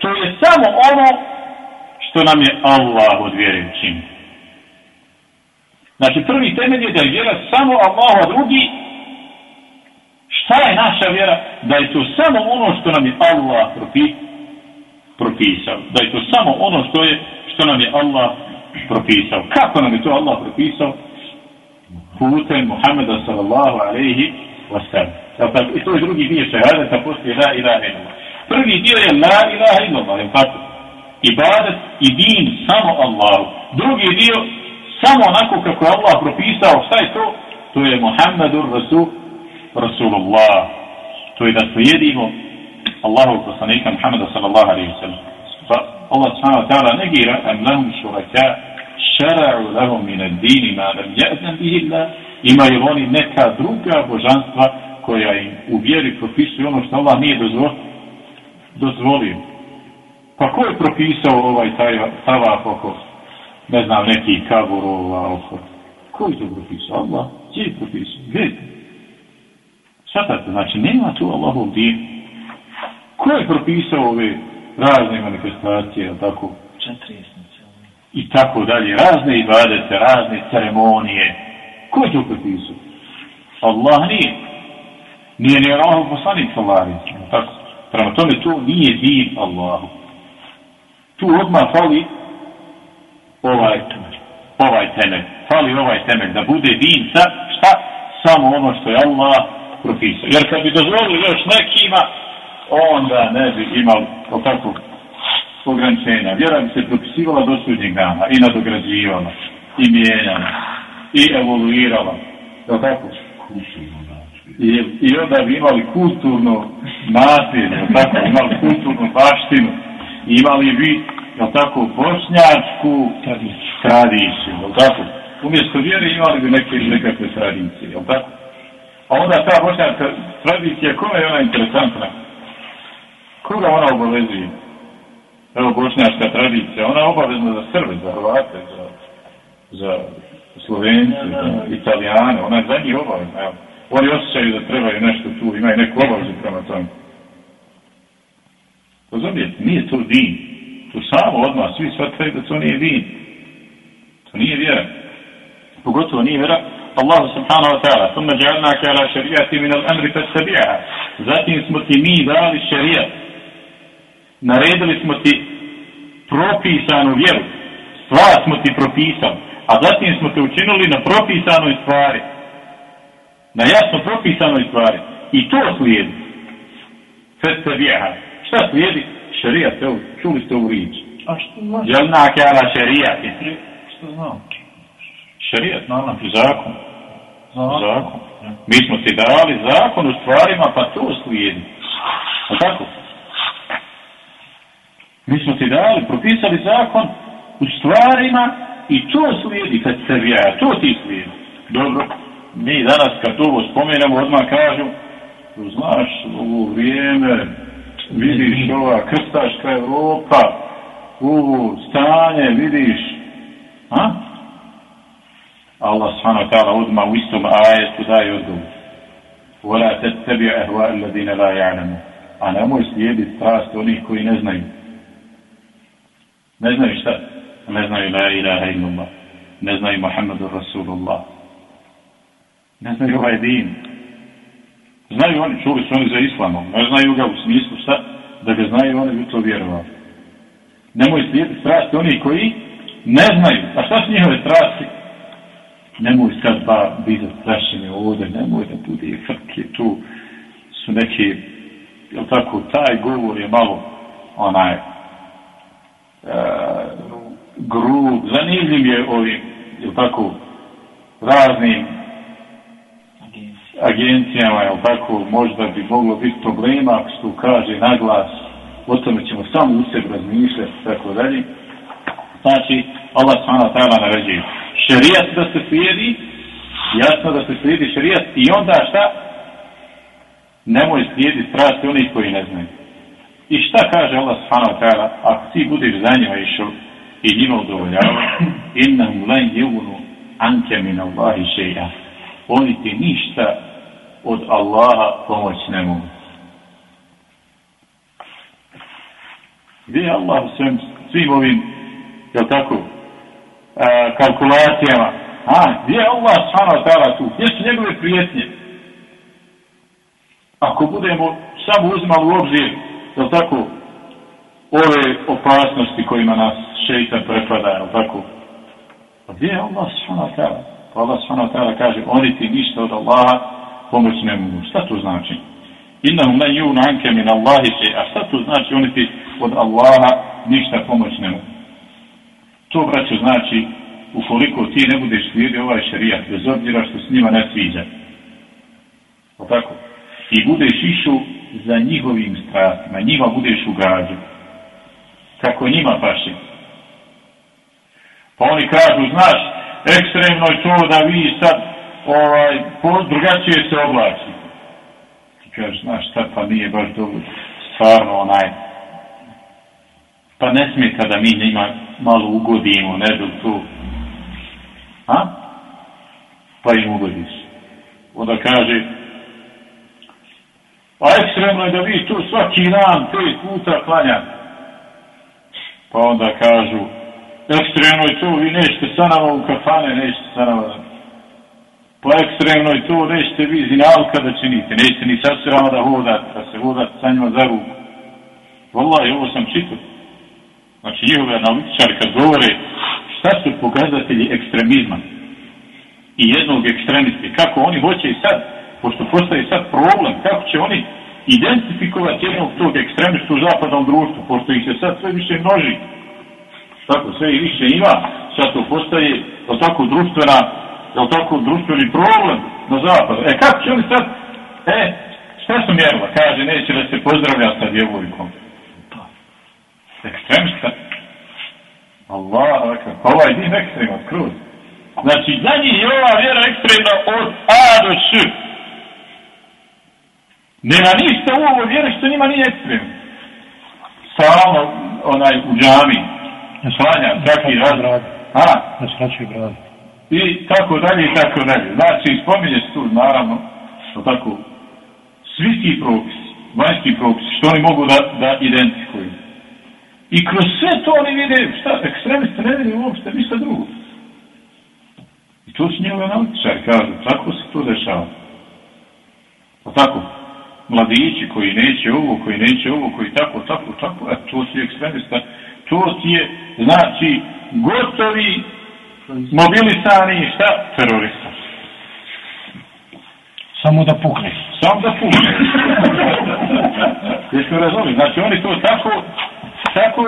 To je samo ono što nam je Allah od vjere učinio. Znači, prvi temelj je da je vjera samo Allah, a drugi šta je naša vjera? Da je to samo ono što nam je Allah propisao. Da je to samo ono što je što nam je Allah propisao. Kako nam je to Allah propisao? Putem Muhammeda sallallahu alaihi wa sallam. I to je drugi dio šehadeta poslije la ilaha illallah. Prvi dio je la ilaha illallah. Je tako? Ibadet i din samo Allahu. Drugi dio samo onako kako je Allah propisao. Šta je to? To je Muhammedur Rasul, Rasulullah. To je da slijedimo Allahu poslanika Muhammeda sallallahu alaihi wa sallam. Pa Allah subhanahu wa ta'ala negira am lahum šuraka šara'u lahum min ad-dini ma lam ya'zan bihi illa Imaju oni neka druga božanstva koja im u vjeri propisuju ono što Allah nije dozvolio. Pa ko je propisao ovaj taj tavaf oko, ne znam, neki kaburova oko? Ko je to propisao? Allah. Gdje je propisao? Gdje? Svatate, znači, nema tu Allahov din. Ko je propisao ove razne manifestacije, tako? I tako dalje, razne ibadete, razne ceremonije. Ko je to propisao? Allah nije. Nije ni Allah poslanik sallahu tako. Prema tome to nije din Allahu. Tu odmah fali ovaj temelj. Ovaj temelj. Fali ovaj temelj. Da bude din sa šta? Samo ono što je Allah propisao. Jer kad bi dozvolili još nekima, onda ne bi imali, o tako, ograničenja. Vjera bi se propisivala do sudnjeg dana i nadograđivala, i mijenjala, i evoluirala. Je tako? I, I onda bi imali kulturno nasljedje, je tako? Imali kulturnu baštinu. Imali bi, je tako, bošnjačku tradiciju, je tako? Umjesto vjere imali bi neke nekakve tradicije, je tako? A onda ta bošnjačka tradicija, kome je ona interesantna? Koga ona obavezuje? evo bošnjaška tradicija, ona je obavezna za Srbe, za Hrvate, za, za Slovence, za Italijane, ona je za njih obavezna, evo. Oni osjećaju da trebaju nešto tu, imaju neku obavezu prema tomu. Razumijete, nije to din. To samo odmah, svi shvataju da to nije din. To nije vjera. Pogotovo nije vjera. Allah subhanahu wa ta'ala, ثم جعلناك على شريعة من الأمر فاتبعها. Zatim smo ti mi dali šerijat naredili smo ti propisanu vjeru. Stvar smo ti propisali. A zatim smo te učinili na propisanoj stvari. Na jasno propisanoj stvari. I to slijedi. Feste vjeha. Šta slijedi? Šarijat, evo, čuli ste ovu riječ. A što znači? Jel nakjala šarijat? Što znam? Šarijat, naravno, zakon. Zakon. Zakon. Mi smo ti dali zakon u stvarima, pa to slijedi. A tako? Mi smo ti dali, propisali zakon u stvarima i to slijedi kad se vija, to ti slijedi. Dobro, mi danas kad ovo spomenemo, odmah kažu, znaš, ovo vrijeme, vidiš ova krstaška Evropa, ovo stanje, vidiš, a? Allah subhanahu wa ta'ala odmah u istom ajetu daje odgovor. وَلَا تَتَّبِعَ أَهْوَاءَ الَّذِينَ لَا يَعْلَمُ A nemoj slijediti strast onih koji ne znaju. Ne znaju šta? Ne znaju la ilaha illallah. Ne znaju Muhammedu Rasulullah. Ne znaju ovaj din. Znaju oni, čuli su oni za islamom. Ne znaju ga u smislu šta? Da ga znaju oni u to vjerovali. Nemoj slijediti strasti oni koji ne znaju. A šta su njihove strasti? Nemoj sad ba biti strašeni ovdje, nemoj da bude frke tu. Su neki, jel tako, taj govor je malo onaj, E, grub, zanimljiv je ovim, je tako, raznim agencijama, je tako, možda bi moglo biti problema, ako se tu kaže na glas, o tome ćemo samo u sebi razmišljati, tako dalje. Znači, Allah s.a. ta'ala naređuje šerijat da se slijedi, jasno da se slijedi šerijat, i onda šta? Nemoj slijedi strasti onih koji ne znaju. I šta kaže Allah subhanahu wa ta'ala, ako ti budeš za njima išao i njima udovoljava, innahum lan yugunu anke min Allahi šeja. Oni ti ništa od Allaha pomoć ne mogu. Gdje je Allah svim, svim ovim, jel tako, a, kalkulacijama? A, gdje je Allah subhanahu wa ta'ala tu? Gdje su njegove prijetnje? Ako budemo samo uzimali u obzir jel tako, ove opasnosti kojima nas šeitan prepada, jel tako? Pa gdje je Allah subhanahu wa ta'ala? Pa Allah subhanahu ta'ala kaže, oni ti ništa od Allaha pomoći ne mogu. Šta to znači? Innahu men yun anke min Allahi se, a šta to znači oni ti od Allaha ništa pomoći ne mogu? To, braćo, znači, ukoliko ti ne budeš slijedio ovaj šarijat, bez obzira što s njima ne sviđa. O tako? I budeš išu za njihovim strastima, njima budeš ugađen. Kako njima paše. Pa oni kažu, znaš, ekstremno je to da vi sad ovaj, drugačije se oblači. Ti kažeš, znaš, šta, pa nije baš dobro, stvarno onaj, pa ne smeta da mi njima malo ugodimo, ne do tu. A? Pa im ugodiš. Onda kaže, A ekstremno je da vi tu svaki dan pet puta klanjate. Pa onda kažu, ekstremno je to, vi nećete sa nama u kafane, nećete sa nama. Pa ekstremno je to, nećete vi zinalka da činite, nećete ni sa srama da hodate, da se hodate sa njima za ruku. Wallahi, ovo sam čitao. Znači, njihove analitičari kad govore šta su pokazatelji ekstremizma i jednog ekstremisti, kako oni hoće i sad pošto postaje sad problem, kako će oni identifikovati jednog tog ekstremistu u zapadnom društvu, pošto ih se sad sve više množi. Tako, sve i više ima, sad to postaje, je tako, društvena, je tako, društveni problem na zapadu. E, kako će oni sad, e, šta su mjerila? Kaže, neće da se pozdravlja sa djevojkom. Ekstremista. Allah, pa ovaj din ekstremat, kruz. Znači, za njih je ova vjera ekstremna od A do Š. Nema ništa u ovoj vjeri što njima nije ekstremno. Stalno, onaj, u džami, slanja, svaki raz. A? Da skraćuje bradu. I tako dalje i tako dalje. Znači, spominje se tu, naravno, to tako, svi ti propisi, vanjski propisi, što oni mogu da, da identifikuju. I kroz sve to oni vide, šta, ekstremiste ne vidi uopšte, ništa drugo. I to su njegove nautičari, kažu, tako se to dešava. O tako, mladići koji neće ovo, koji neće ovo, koji tako, tako, tako, e, to su ekstremista, to ti je, znači, gotovi, mobilisani, šta, terorista. Samo da pukne. Samo da pukne. Jesi me razumili? Znači, oni to tako, tako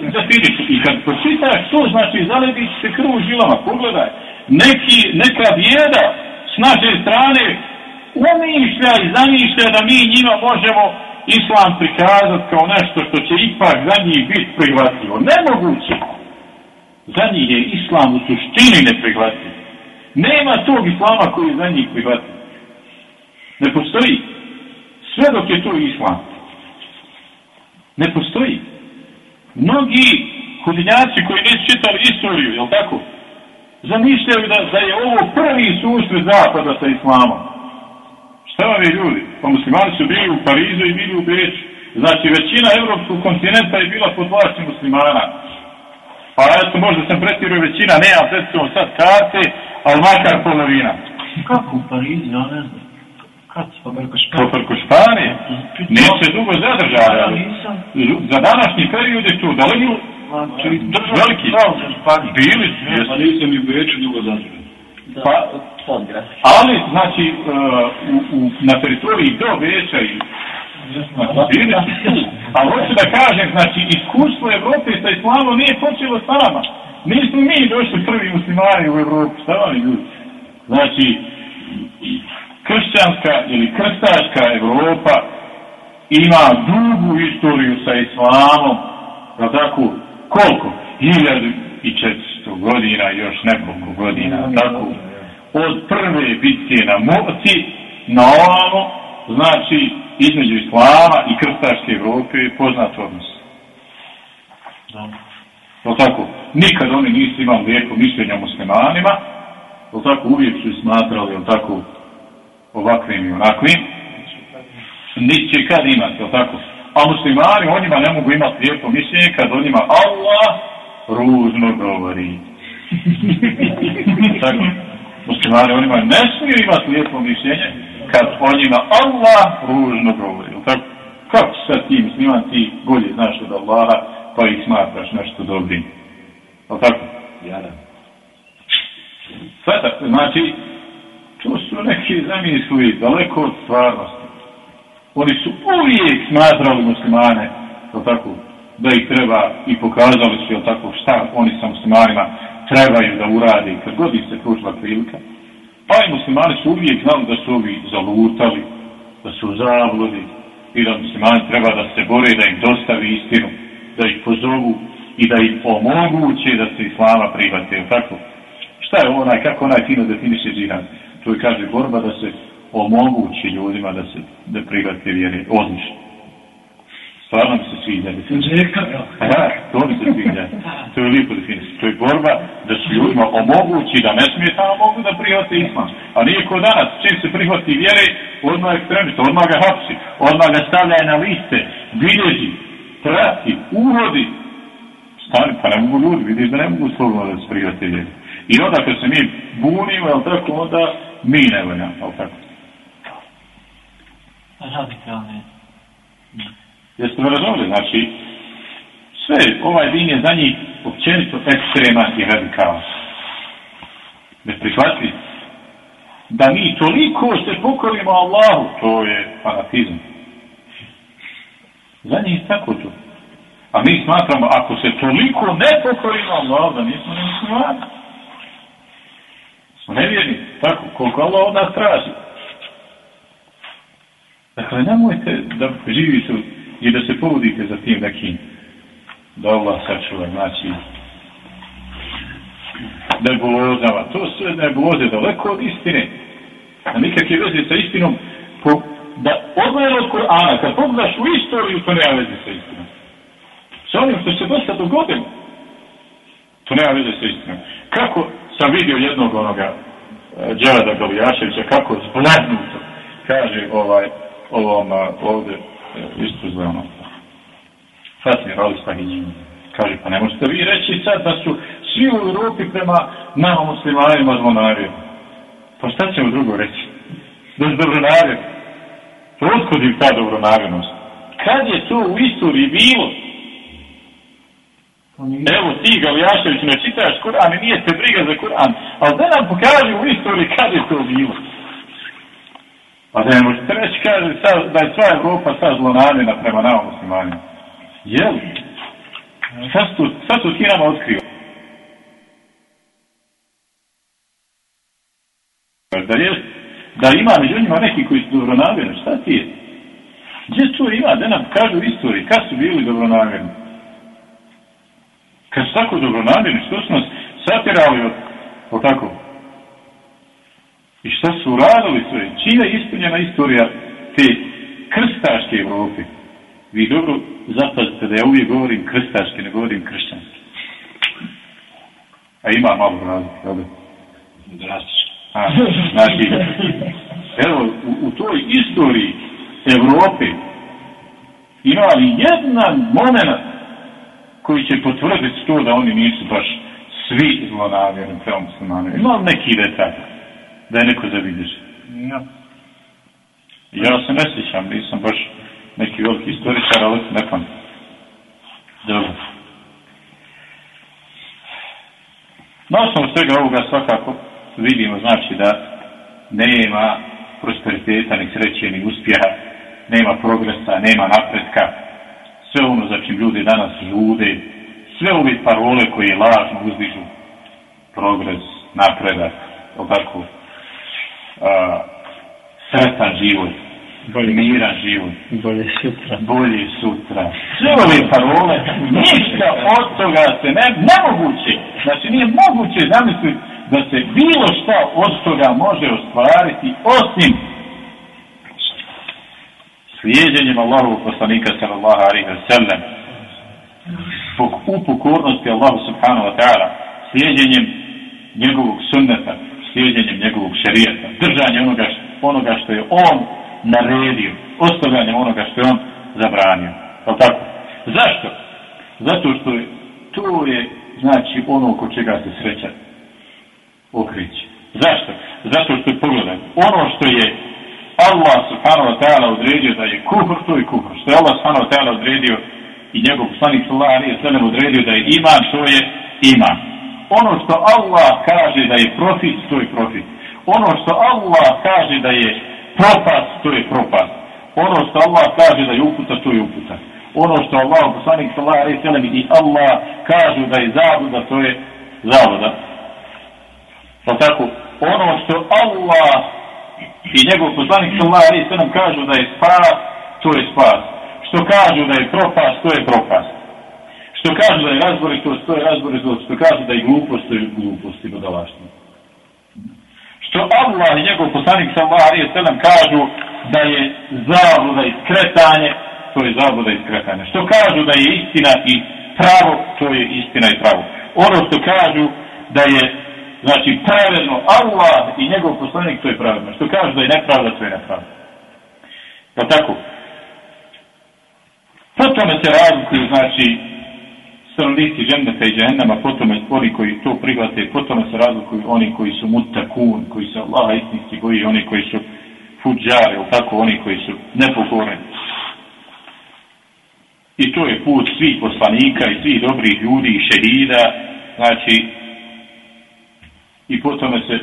definišu. I kad pročitaš to, znači, zaledi se krv u žilama. Pogledaj, neki, neka bijeda s naše strane umišlja i zamišlja da mi njima možemo islam prikazati kao nešto što će ipak za njih biti prihvatljivo. Nemoguće. Za njih je islam u suštini neprihvatljiv. Nema tog islama koji je za njih prihvatljiv. Ne postoji. Sve dok je to islam. Ne postoji. Mnogi hudinjaci koji nisu čitali istoriju, je tako? Zamišljaju da, da je ovo prvi susret zapada sa islamom. Šta vam je ljudi? Pa muslimani su bili u Parizu i bili u Beču. Znači, većina evropskog kontinenta je bila pod vlasti muslimana. Pa eto, možda sam pretirio većina, ne, ali predstavljamo sad karte, ali makar polovina. Kako u Parizu, ja ne znam. Kad? Pa preko Španije. Preko Španije. Neće dugo zadržati, ali za današnji period je to daleko veliki. Bili su. Pa nisam i u Beču dugo zadržao. Pa, ali, znači, uh, u, u, na teritoriji do Beča i A hoću da kažem, znači, iskustvo Evrope sa islamom nije počelo s nama. Nismo mi došli prvi muslimani u Evropu. Šta vam ljudi? Znači, kršćanska ili krstaška Evropa ima dugu istoriju sa islamom, pa tako, koliko? 1400 godina, još nekoliko godina, tako, od prve bitke na Moci, na ovamo, znači, između islama i krstaške Evrope je poznat odnos. To tako, nikad oni nisu imali lijeko mišljenja muslimanima, to tako, uvijek su smatrali, tako, ovakvim i onakvim, niće kad imati, tako? A muslimani, o njima ne mogu imati lijepo mišljenje kad o njima Allah ružno govori. tako, muslimani, o njima ne smiju imati lijepo mišljenje kad o njima Allah ružno govori, tako? Kako sad ti musliman, ti bolje znaš od Allaha, pa ih smatraš nešto dobrim. Je tako? Ja da. Sve tako, znači, To su neki zamisli daleko od stvarnosti. Oni su uvijek smatrali muslimane, to tako, da ih treba i pokazali su, tako, šta oni sa muslimanima trebaju da uradi, kad god im se pružila prilika. Pa i muslimani su uvijek znali da su ovi zalutali, da su zabludi i da muslimani treba da se bore, da im dostavi istinu, da ih pozovu i da ih omoguće da se islama prihvate, tako. Šta je onaj, kako onaj fino definiše džihad? to je kaže borba da se omogući ljudima da se da prihvate vjere odlično. Stvarno mi se sviđa. Ja, to mi se sviđa. To je lijepo definicija. To je borba da se ljudima omogući da ne smije tamo mogu da prihvate islam. A nije ko danas, čim se prihvati vjere, odmah ekstremista, odmah ga hapsi, odmah ga stavlja na liste, bilježi, prati, urodi. Stani, pa ne mogu ljudi, vidiš da ne mogu slobodno da se prihvate vjere. I onda kad se mi bunimo, jel tako, onda mi ne voljamo, ali tako. Radikalne. Jeste me razumili? Znači, sve, ovaj din je za njih općenito ekstreman i radikalan. Ne prihvati da mi toliko se pokorimo Allahu, to je fanatizam. Za njih tako to. A mi smatramo, ako se toliko ne pokorimo Allahu, da nismo ne muslimani. Smo nevjerni, tako, koliko Allah od nas traži. Dakle, nemojte da živite i da se povodite za tim nekim da Allah sačuva, znači nebulozama. To su nebuloze daleko od istine. A nikakve veze sa istinom. Po, da odvojeno od Kur'ana, kad pogledaš u istoriju, to nema veze sa istinom. Sa onim što se dosta dogodilo, to nema veze sa istinom. Kako sam vidio jednog onoga e, Đelada Galijaševića, kako zbladnuto kaže ovaj, ovom ovdje isto za ono. zbladno. Fatmi Rali Kaže, pa ne možete vi reći sad da su svi u Europi prema nama muslimanima zlonarima. Pa šta ćemo drugo reći? Da su dobronarima. Otkud im ta dobronarjenost? Kad je to u istoriji bilo? Evo ti, Galijašević, ne čitaš Kur'an i nije te briga za Kur'an. Ali da nam pokaži u istoriji kad je to bilo? Pa da ne možete reći, kaže, sad, da je sva Evropa sad zlonarjena prema nama muslimanima. Jel? Sad su, sad su ti nama otkrio. Da, je, da ima među njima neki koji su dobronamjerni, šta ti je? Gdje to ima? Da nam kažu istoriji, kad su bili dobronamjerni? Kad su tako dobronamjerni, što su nas satirali od, od tako? I šta su uradili sve? Čina je ispunjena istorija te krstaške Evrope? Vi dobro zapazite da ja uvijek govorim krstaški, ne govorim kršćanski. A ima malo razlike, jel? Drastično. A, znači, evo, u, u toj istoriji Evrope ima li jedan moment koji će potvrditi to da oni nisu baš svi zlonavjerni prema muslimanu. Ima li neki detalj da je neko zavidiš? Ja. Ja se ne sjećam, nisam baš neki veliki istoričar, ali ne pamtim. Dobro. Na osnovu svega ovoga svakako vidimo, znači da nema prosperiteta, ni sreće, ni uspjeha, nema progresa, nema napretka, sve ono za čim ljudi danas žude, sve ove parole koje lažno uzdižu, progres, napredak, tako, uh, sretan život, bolje miran život. Bolje sutra. Bolje sutra. Sve ove parole, ništa od toga se ne, nemoguće. Znači nije moguće zamisliti da se bilo šta od toga može ostvariti osim slijedjenjem Allahovog poslanika sallallahu alaihi wa sallam u pokornosti Allahu subhanahu wa ta'ala slijedjenjem njegovog sunneta slijedjenjem njegovog šarijeta držanje onoga, onoga što je on naredio, ostavljanje onoga što je on zabranio. Je tako? Zašto? Zato što je, to je, znači, ono oko čega se sreća okrići. Zašto? Zato što je pogledan. ono što je Allah subhanahu wa ta'ala odredio da je kufr, to je kufr. Što je Allah subhanahu wa ta'ala odredio i njegov poslanik sallallahu alaihi sallam odredio da je iman, to je iman. Ono što Allah kaže da je profit, to je profit. Ono što Allah kaže da je propast, to je propast. Ono što Allah kaže da je uputa, to je uputa. Ono što Allah, poslanik sallallahu alaihi sallam i Allah kažu da je zabuda, to je zabuda. Pa tako, ono što Allah i njegov poslanik sallallahu alaihi sallam kažu da je spas, to je spas. Što kažu da je propast, to je propast. Što kažu da je razboritost, to je razboritost. Što kažu da je glupost, to je glupost i budalaštvo što Allah i njegov poslanik sallallahu alejhi ve kažu da je zabluda i skretanje, to je zabluda i skretanje. Što kažu da je istina i pravo, to je istina i pravo. Ono što kažu da je znači pravedno Allah i njegov poslanik, to je pravedno. Što kažu da je nepravda, to je nepravda. Pa tako. Potom se razlikuju, znači, stanovnici dženneta i džehennama, potom oni koji to prihvate, potom se razlikuju oni koji su mutakun, koji su Allaha istinski boji, oni koji su fuđare, tako oni koji su nepokoreni. I to je put svih poslanika i svih dobrih ljudi i šehida, znači, i potom se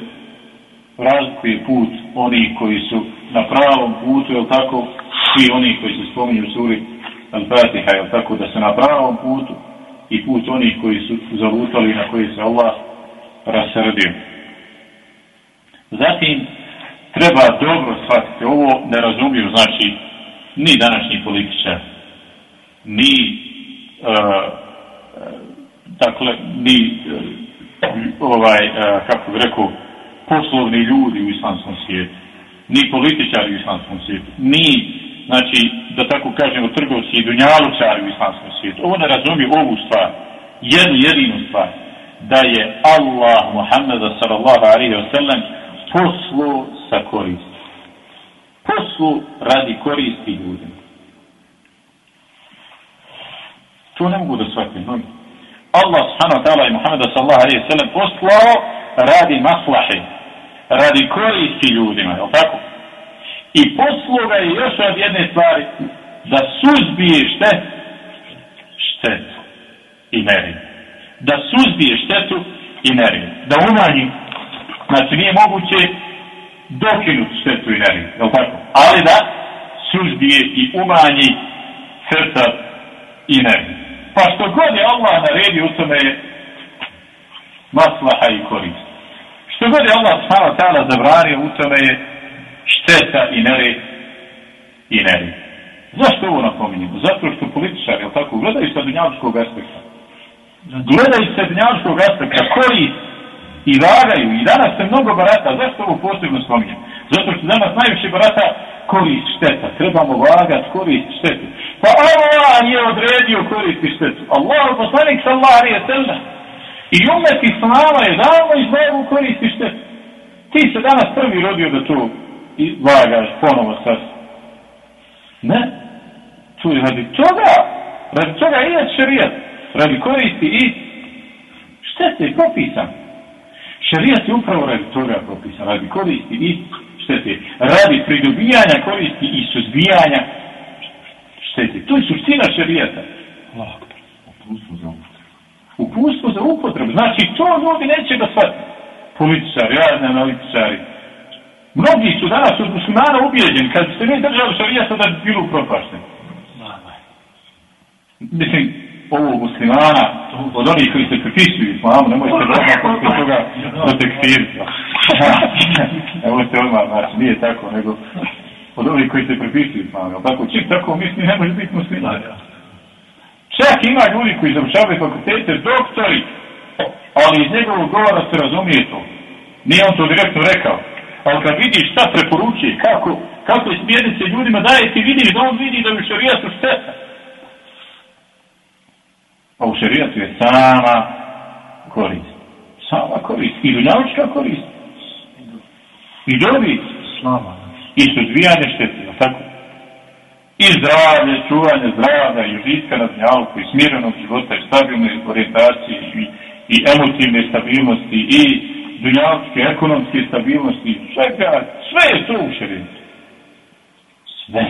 razlikuje put oni koji su na pravom putu, jel tako, svi oni koji se spominju u suri Al-Fatiha, jel tako, da su na pravom putu i put onih koji su zalutali na koji se Allah rasrdio. Zatim, treba dobro shvatiti, ovo ne razumiju, znači, ni današnji političar, ni, uh, dakle, ni, uh, ovaj, uh, kako bi rekao, poslovni ljudi u islamskom svijetu, ni političari u islamskom svijetu, ni, znači, da tako kažemo, trgovci i dunjalučari u islamskom svijetu. Ovo ne razumije ovu stvar, jednu jedinu stvar, da je Allah Muhammeda sallallahu alaihi wa sallam poslu sa koristi. Poslu radi koristi ljudima. To ne mogu da shvatim mnogi. Allah subhanahu wa ta'ala i Muhammeda sallallahu alaihi wa sallam poslao radi maslahe, radi koristi ljudima, je tako? I posloga je još od jedne stvari da suzbije šte, štetu i nered. Da suzbije štetu i nered. Da umanji, znači nije moguće dokinuti štetu i nered, je tako? Ali da suzbije i umanji srca i nered. Pa što god je Allah naredio u tome je maslaha i korist. Što god je Allah subhanahu zabranio u tome je šteta i nered i nered. Zašto ovo napominjemo? Zato što političari, jel tako, gledaju sa dunjavskog aspekta. Gledaju sa dunjavskog aspekta koji i vagaju. I danas se mnogo barata. Zašto ovo posebno spominjem? Zato što danas najviše barata korist šteta. Trebamo vagati korist štetu. Pa Allah je odredio koristi štetu. Allah, poslanik sallahu je selna. I umet Islama je davno izvajavu koristi štetu. Ti se danas prvi rodio da to vagaš ponovo sad. Ne. Tu je radi toga. Radi toga i je šarijat. Radi koristi i štete je propisan. Šarijat je upravo radi toga propisan. Radi koristi i štete. Radi pridobijanja koristi i suzbijanja štete. To je suština šarijata. Lako. Uputstvo za upotrebu. Uputstvo za upotrebu. Znači, to ljudi neće da shvati. Političari, razni analitičari. Mnogi su danas od muslimana ubijeđeni. Kad ste mi držali šarijata da bi bilo propašteni. Mislim, ovo muslimana, od onih koji se pripisuju islamu, nemojte da odmah posle toga do tekfiriti. nemojte odmah, znači, nije tako, nego od onih koji se pripisuju islamu. Tako, čim tako misli, ne može biti musliman. Čak ima ljudi koji završavaju fakultete, doktori, ali iz njegovog govora se razumije to. Nije on to direktno rekao. Ali kad vidiš šta preporučuje, kako, kako je smjernice ljudima daje, ti vidiš da on vidi da u šarijatu šteta. A u šarijatu je sama korist. Sama korist. I dunjavička korist. I dobi. Slama. I suzvijanje šteti, tako? I zdravlje, čuvanje zdravlja, i užitka na dunjavku, i smirenog života, i stabilne orijentacije, i, i emotivne stabilnosti, i dunjavske, ekonomske stabilnosti, svega, sve je to u šerijetu. Sve.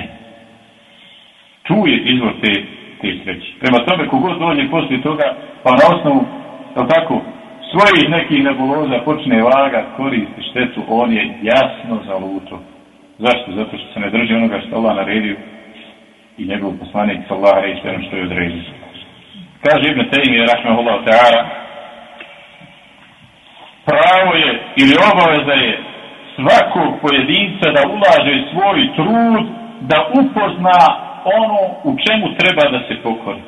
Tu je izvor te te sreće. Prema tome, kogod dođe poslije toga, pa na osnovu, je tako, svojih nekih nebuloza počne vaga, koristi štetu, on je jasno zaluto. Zašto? Zato što se ne drži onoga što Allah naredio i njegov poslanik sallahu reći sellem što je odredio. Kaže Ibn Taymi, rahmahullahu ta'ala, pravo je ili obaveza je svakog pojedinca da ulaže svoj trud da upozna ono u čemu treba da se pokori.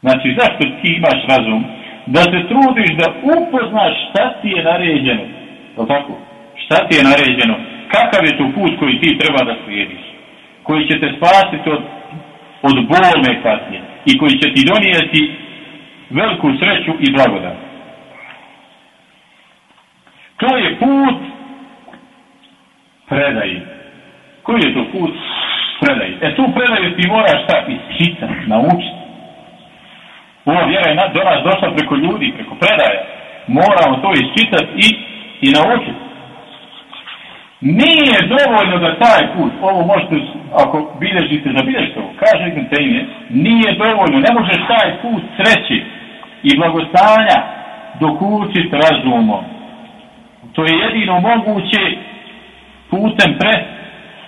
Znači, zašto ti imaš razum? Da se trudiš da upoznaš šta ti je naređeno. Je tako? Šta ti je naređeno? Kakav je to put koji ti treba da slijediš? Koji će te spasiti od, od bolne patnje i koji će ti donijeti veliku sreću i blagodat. To je put predaji. Koji je to put? predaji? E tu predaju ti moraš šta? Isčitati, naučiti. Ova vjera je do nas došla preko ljudi, preko predaje. Moramo to isčitati i, i naučiti. Nije dovoljno da taj put, ovo možete, ako bilježite, zabilježite ovo, kaže Ibn Tejmije, nije dovoljno, ne možeš taj put sreći i blagostanja dok učiti razumom. To je jedino moguće putem pre,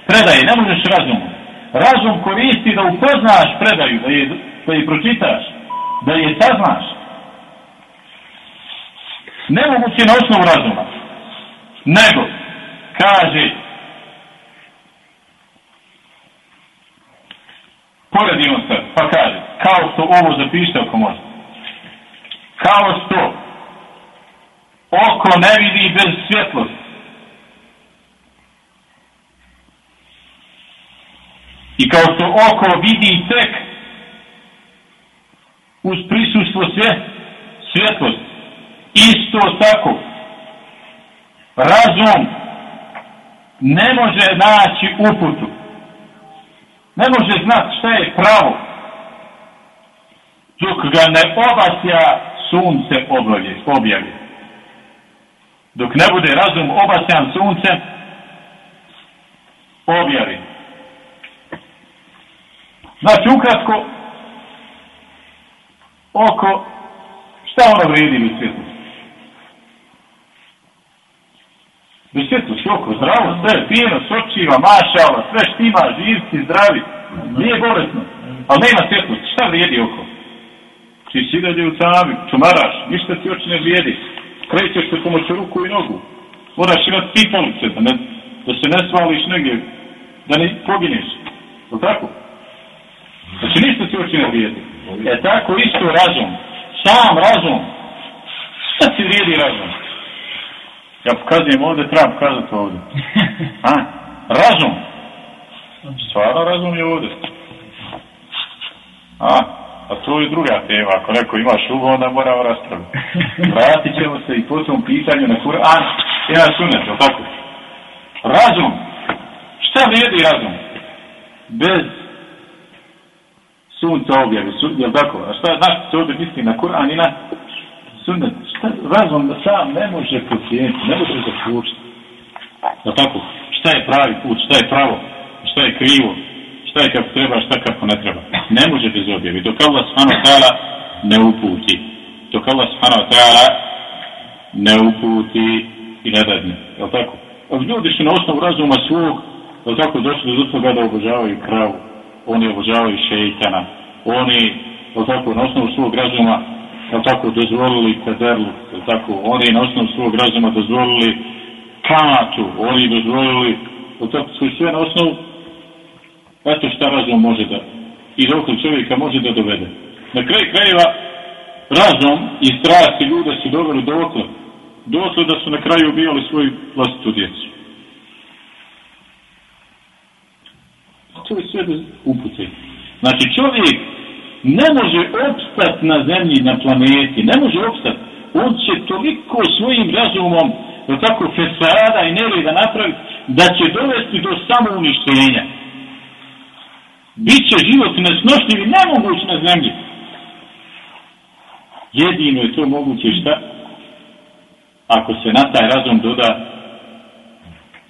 predaje. Ne možeš razumom. Razum koristi da upoznaš predaju, da je, da je pročitaš, da je saznaš. Nemoguće na osnovu razuma. Nego, kaže, poredimo se, pa kaže, kao što ovo zapište ako možete. Kao što oko ne vidi bez svjetlosti. I kao što oko vidi tek uz prisustvo svjetlosti, svjetlost. Isto tako, razum ne može naći uputu. Ne može znati šta je pravo. Dok ga ne obasja sunce objavi. objavi. Dok ne bude razum obasjan suncem, objavi. Znači, ukratko, oko, šta ono vredi mi svjetlosti? Bez svjetlosti, oko, zdravo, sve, pijeno, sočiva, mašala, sve štima, živci, zdravi, nije bolesno, ali nema svjetlosti, šta vrijedi oko? Ti si izađe u sami, čumaraš, ništa ti oči ne vrijedi, krećeš se pomoću ruku i nogu, moraš imati tipalice, da, ne, da se ne svališ negdje, da ne pogineš, je tako? Znači ništa ti oči ne vrijedi. E tako isto razum. Sam razum. Šta ti vrijedi razum? Ja pokazujem ovdje, treba pokazati ovdje. A? Razum. Stvarno razum je ovdje. A? A to je druga tema. Ako neko ima šubu, onda mora raspraviti. Vratit ćemo se i po tom pitanju na Kur'an i na sunet, je tako? Razum. Šta vrijedi razum? Bez sunca objavi, su, jel tako? A šta, znaš, se ovdje misli na Kur'an i na sunnet? Šta, razum da sam ne može procijeniti, ne može zaključiti. Jel tako? Šta je pravi put, šta je pravo, šta je krivo, šta je kako treba, šta kako ne treba. Ne može bez objavi. Dok Allah subhanahu ta'ala ne uputi. Dok Allah subhanahu ta'ala ne uputi i ne dadne. Jel tako? Ljudi su na osnovu razuma svog, jel tako, došli do toga da obožavaju kravu oni obožavaju šeitana, oni, jel tako, na osnovu svog razuma, jel tako, dozvolili kaderlu, Jel tako, oni na osnovu svog razuma dozvolili kamatu, oni dozvolili, jel tako, su sve na osnovu, eto šta razum može da, i dok čovjeka može da dovede. Na kraju krajeva, razum i strasti ljude su doveli do okla, da su na kraju ubijali svoju vlastitu djecu. to je sve bez upute. Znači čovjek ne može opstat na zemlji, na planeti, ne može opstat. On će toliko svojim razumom, da tako fesada i nereda napraviti, da će dovesti do samouništenja. Biće život nesnošljiv i nemoguć na zemlji. Jedino je to moguće šta? Ako se na taj razum doda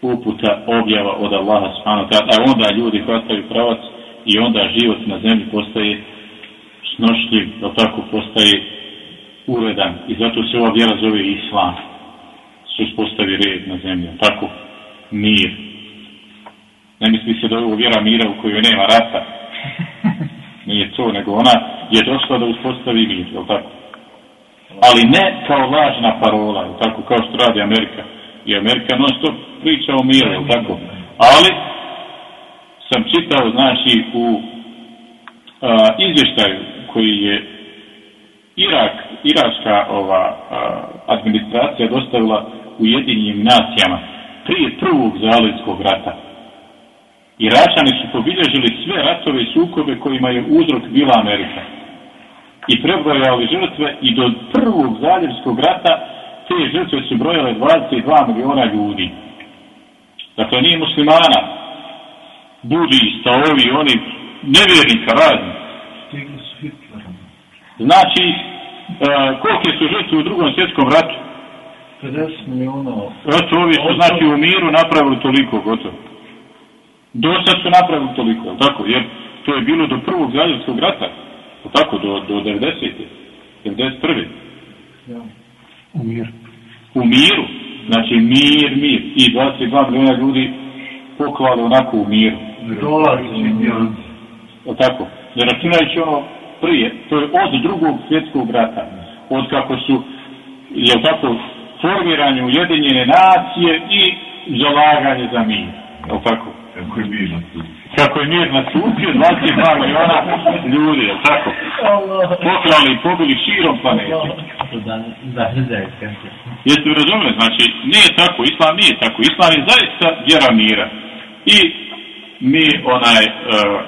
uputa objava od Allaha subhanahu wa ta'ala, a onda ljudi hvataju pravac i onda život na zemlji postaje snošljiv, da tako postaje uredan i zato se ova vjera zove Islam. Se uspostavi red na zemlji, tako mir. Ne misli se da je ovo vjera mira u kojoj nema rata. Nije to, nego ona je došla da uspostavi mir, je tako? Ali ne kao lažna parola, je tako, kao što radi Amerika. I Amerika non stop priča o miru, tako? Ali sam čitao, znači, u a, izvještaju koji je Irak, iračka ova a, administracija dostavila u jedinjim nacijama prije prvog zalivskog rata. Iračani su pobilježili sve ratove i sukobe kojima je uzrok bila Amerika. I prebrojali žrtve i do prvog zaljevskog rata te žrtve su brojale 22 miliona ljudi. Dakle, nije muslimana. Budista, ovi, oni, nevjernika razni. Znači, uh, kolike su žrtve u drugom svjetskom ratu? 50 miliona. Eto, ovi su, znači, u miru napravili toliko, gotovo. Do sad su napravili toliko, tako? Jer to je bilo do prvog zaljevskog rata. Tako, do, do 90. 91. Ja. U miru. U miru. Znači mir, mir. I 22 milijuna ljudi poklali onako u miru. Dolazi Indijanci. O tako? Ne računajući ono prije, to je od drugog svjetskog rata. Od kako su, je tako, formiranje Ujedinjene nacije i zalaganje za mir. Je tako? Kako je mir na sudu. Kako je mir nasutio 22 miliona ljudi, je tako? Poklali i pobili širom planete. Kancer. Jeste li razumeli? Znači, nije tako, islam nije tako. Islam je zaista vjera mira. I mi onaj, uh,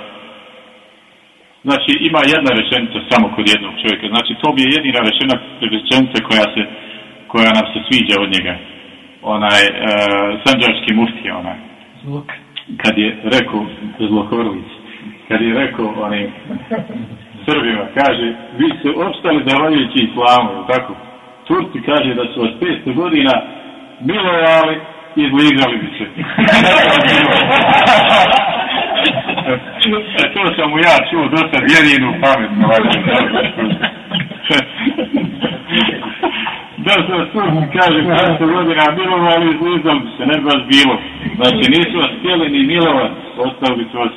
znači ima jedna rečenica samo kod jednog čovjeka. Znači, to bi je jedina rečena, rečenica koja se, koja nam se sviđa od njega. Onaj, uh, sanđarski mufti, onaj. Zvuk. Kad je rekao, zlohorlic, kad je rekao onim Srbima, kaže, vi ste opstali zahvaljujući islamu, tako? Turci kaže da su vas 500 godina milovali i izligali bi se. e, to sam mu ja čuo dosta jedinu pametno. da se vas Turci kaže 500 godina milovali i izligali bi se, ne bi vas bilo. Znači nisu vas htjeli ni milovat, ostavili su vas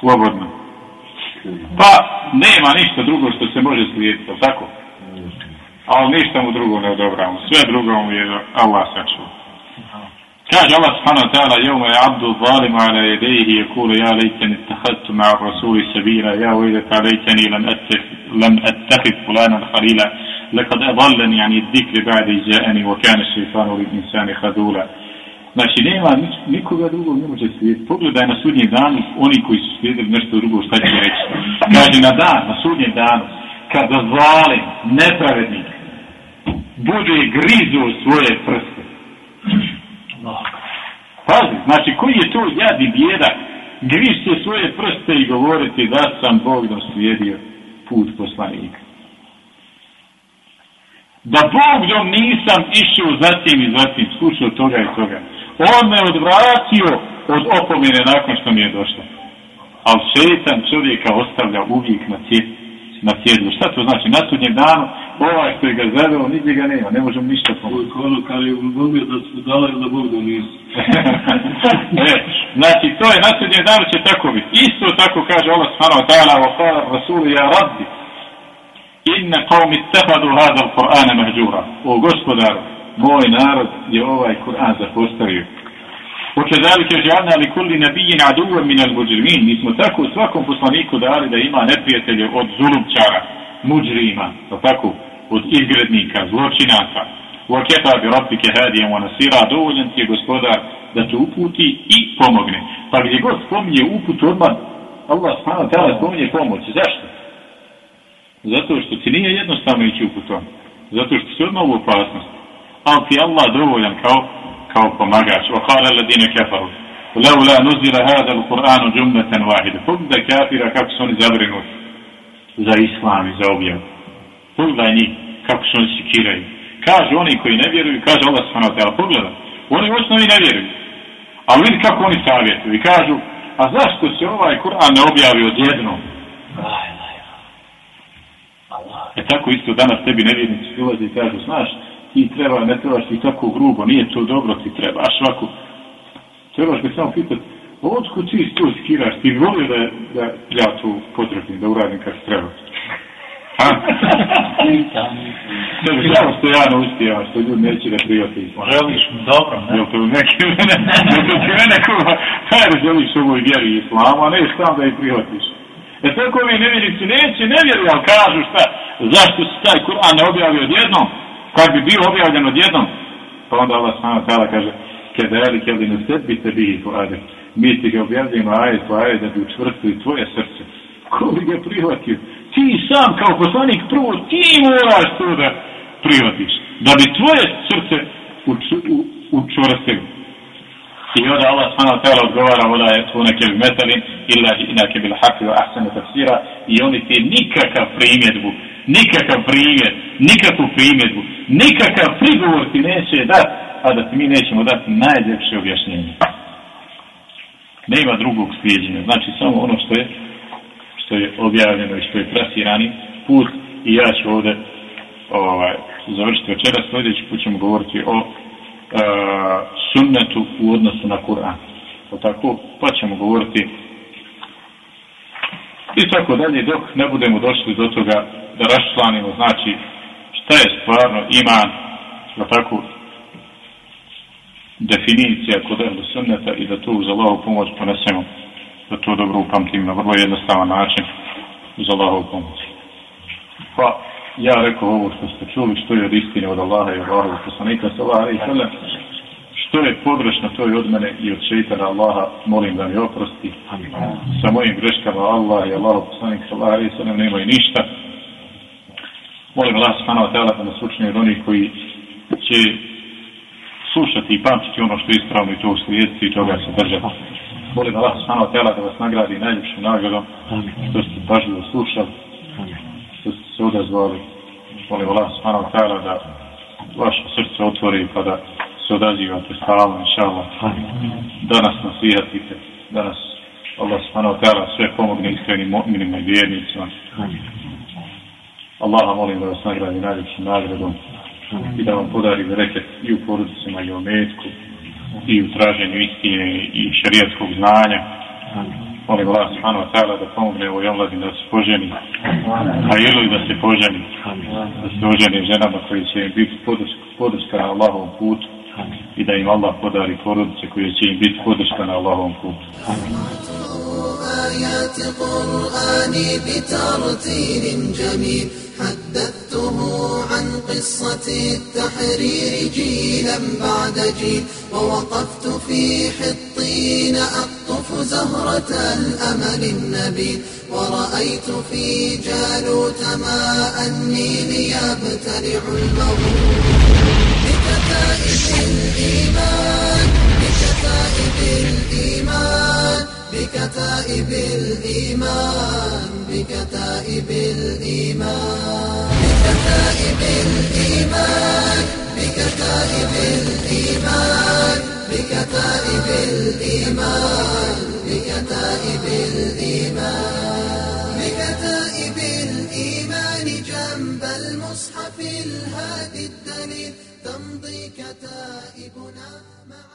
slobodno. Pa, nema ništa drugo što se može slijediti, tako? Ali ništa mu drugo ne odobravamo. Sve drugo mu je Allah sačuva. Kaže Allah subhanahu wa ta'ala, jevma je abdu zalim ala jedejhi je kulu ja lejteni tahadtu ma rasuli sabira, ja ujdeta lejteni lam attahid fulanan khalila, lekad adallani ani dikri ba'di izjaeni, wa kane šeitanu li insani hadula. Znači, nema nikoga drugog ne može slijediti. Pogledaj na sudnjem danu, oni koji su slijedili nešto drugo, šta će reći. Kaže, na dan, na sudnjem danu, kada zalim, nepravednik, bude grizu svoje prste. Pazi, znači, koji je to jadni bjedak, grižće svoje prste i govoriti da sam Bog doslijedio put poslanika. Da Bogom nisam išao zatim i zatim, slušao toga i toga on me odvratio od opomene nakon što mi je došlo. Ali šetan čovjeka ostavlja uvijek na, cijed, na sjedlu. Šta to znači? Na sudnjem danu, ovaj što je ga zaveo, nigdje ga nema, ne možemo ništa pomoći. Ono kad je ubogio da su dali da Bog da nisu. e, znači, to je na sudnjem danu će tako biti. Isto tako kaže Allah subhanahu wa ta'ala, wa qala rasulu ja rabbi, inna qawmi tehadu hada al-Qur'ana mahđura. O gospodaru, moj narod je ovaj Kur'an zapostavio. Oče zalike žadna li kulli nabijin aduva min al muđrimin. Mi smo tako svakom poslaniku dali da ima neprijatelje od zulubčara, muđrima, to tako, od izgrednika, zločinaka. Oče bi rabike hadije wa nasira, dovoljen ti je gospodar da te uputi i pomogne. Pa gdje god spominje uput, odmah Allah spana tala spominje pomoć. Zašto? Zato što ti nije jednostavno ići uputom. Zato što si odmah u opasnosti ali ti Allah dovoljan kao, kao pomagač. Wa kala ladine kafaru. Leula nuzila hada l-Qur'anu džumleten wahide. Pogledaj kafira kako su oni zabrinuti za islam i za objav. Pogledaj njih kako su oni sikiraju. Kažu oni koji ne vjeruju, kaže Allah s.w.t. Pogledaj, oni u osnovi ne vjeruju. Ali vidi kako oni savjetuju i kažu, a zašto se ovaj Kur'an ne objavi odjednom? E tako isto danas tebi nevjernici ulazi i kažu, znaš, ti treba, ne trebaš ti tako grubo, nije to dobro, ti trebaš ovako. Trebaš ga samo pitati, otko ti to skiraš, ti volio da, da ja to potrebim, da uradim kako treba. Ha? Tebi samo što ja naustija, što ljudi neće da prijati. Želiš mu dobro, ne? Jel to neki mene, jel to ti mene kuva, hajde želiš ovoj vjeri islamu, a ne sam da ih prihvatiš. E tako mi nevjerici neće, ne vjeruju, ali kažu šta, zašto se taj Kur'an ne objavio odjednom? Kad bi bio objavljen odjednom, pa onda Allah s.w.t. kaže, kedeli keli ne sebi te bihi po. Mi ti ga objavljamo ajet po ajet da bi učvrstili tvoje srce. Ko bi ga prihvatio? Ti sam kao poslanik prvo ti moraš to da prihvatiš. Da bi tvoje srce učvrstili. I onda Allah s.a. tala odgovara voda je tu neke metali illa inake bil haqi wa ahsanu tafsira i oni ti nikakav primjedbu nikakav primjer, nikakvu primjedbu, nikakav prigovor ti neće dati, a da ti mi nećemo dati najljepše objašnjenje. Nema drugog slijedjenja, znači samo ono što je što je objavljeno i što je trasirani put i ja ću ovdje ovaj, završiti večera. Sljedeći put ćemo govoriti o sunnetu u odnosu na Kur'an. O tako, pa ćemo govoriti i tako dalje dok ne budemo došli do toga da raščlanimo znači šta je stvarno iman o tako definicija kod ehlu sunneta i da tu uz Allahovu pomoć ponesemo da to dobro upamtim na vrlo jednostavan način uz Allahovu pomoć. Pa ja rekao ovo što ste čuli, što je od istine od Allaha i Allaha poslanika sallahu i sallam, što je pogrešno, to je od mene i od šeitana Allaha, molim da mi oprosti. Sa mojim greškama Allah i Allah poslanik sallahu i sallam nemaju ništa. Molim Allah subhanahu wa ta'ala da nas učini od onih koji će slušati i pamtiti ono što je ispravno i to uslijediti i toga se držati. Molim Allah subhanahu wa ta'ala da vas nagradi najljepšim nagradom što ste pažljivo slušali, se odazvali. Molim Allah subhanahu wa ta'ala da vaše srce otvori pa da se odazivate stalno, inša Allah. Nas naslihatite, danas Allah subhanahu wa ta'ala sve pomogne iskrenim mu'minima i vjernicima. Allaha molim da vas nagradi najljepšim nagradom i da vam podari bereket i u porodicama i u metku i u traženju istine i šarijatskog znanja Molim Allah subhanahu wa ta'ala da pomogne ovoj omladini da se poženi, a ili da se poženi, da se oženi ženama koji će im biti podrška na Allahovom putu i da im Allah podari porodice koje će im biti podrška na Allahovom putu. آيات قرآني بترتيل جميل حدثته عن قصة التحرير جيلا بعد جيل ووقفت في حطين أقطف زهرة الأمل النبيل ورأيت في جالوت ماء النيل يبتلع الموت بكتائب الإيمان بكتائب الإيمان. بكتائب الإيمان بكتائب الإيمان. بكتائب الإيمان بكتائب الإيمان بكتائب الإيمان بكتائب الإيمان. بكتائب الإيمان جنب المصحف الهادي الدليل تمضي كتائبنا مع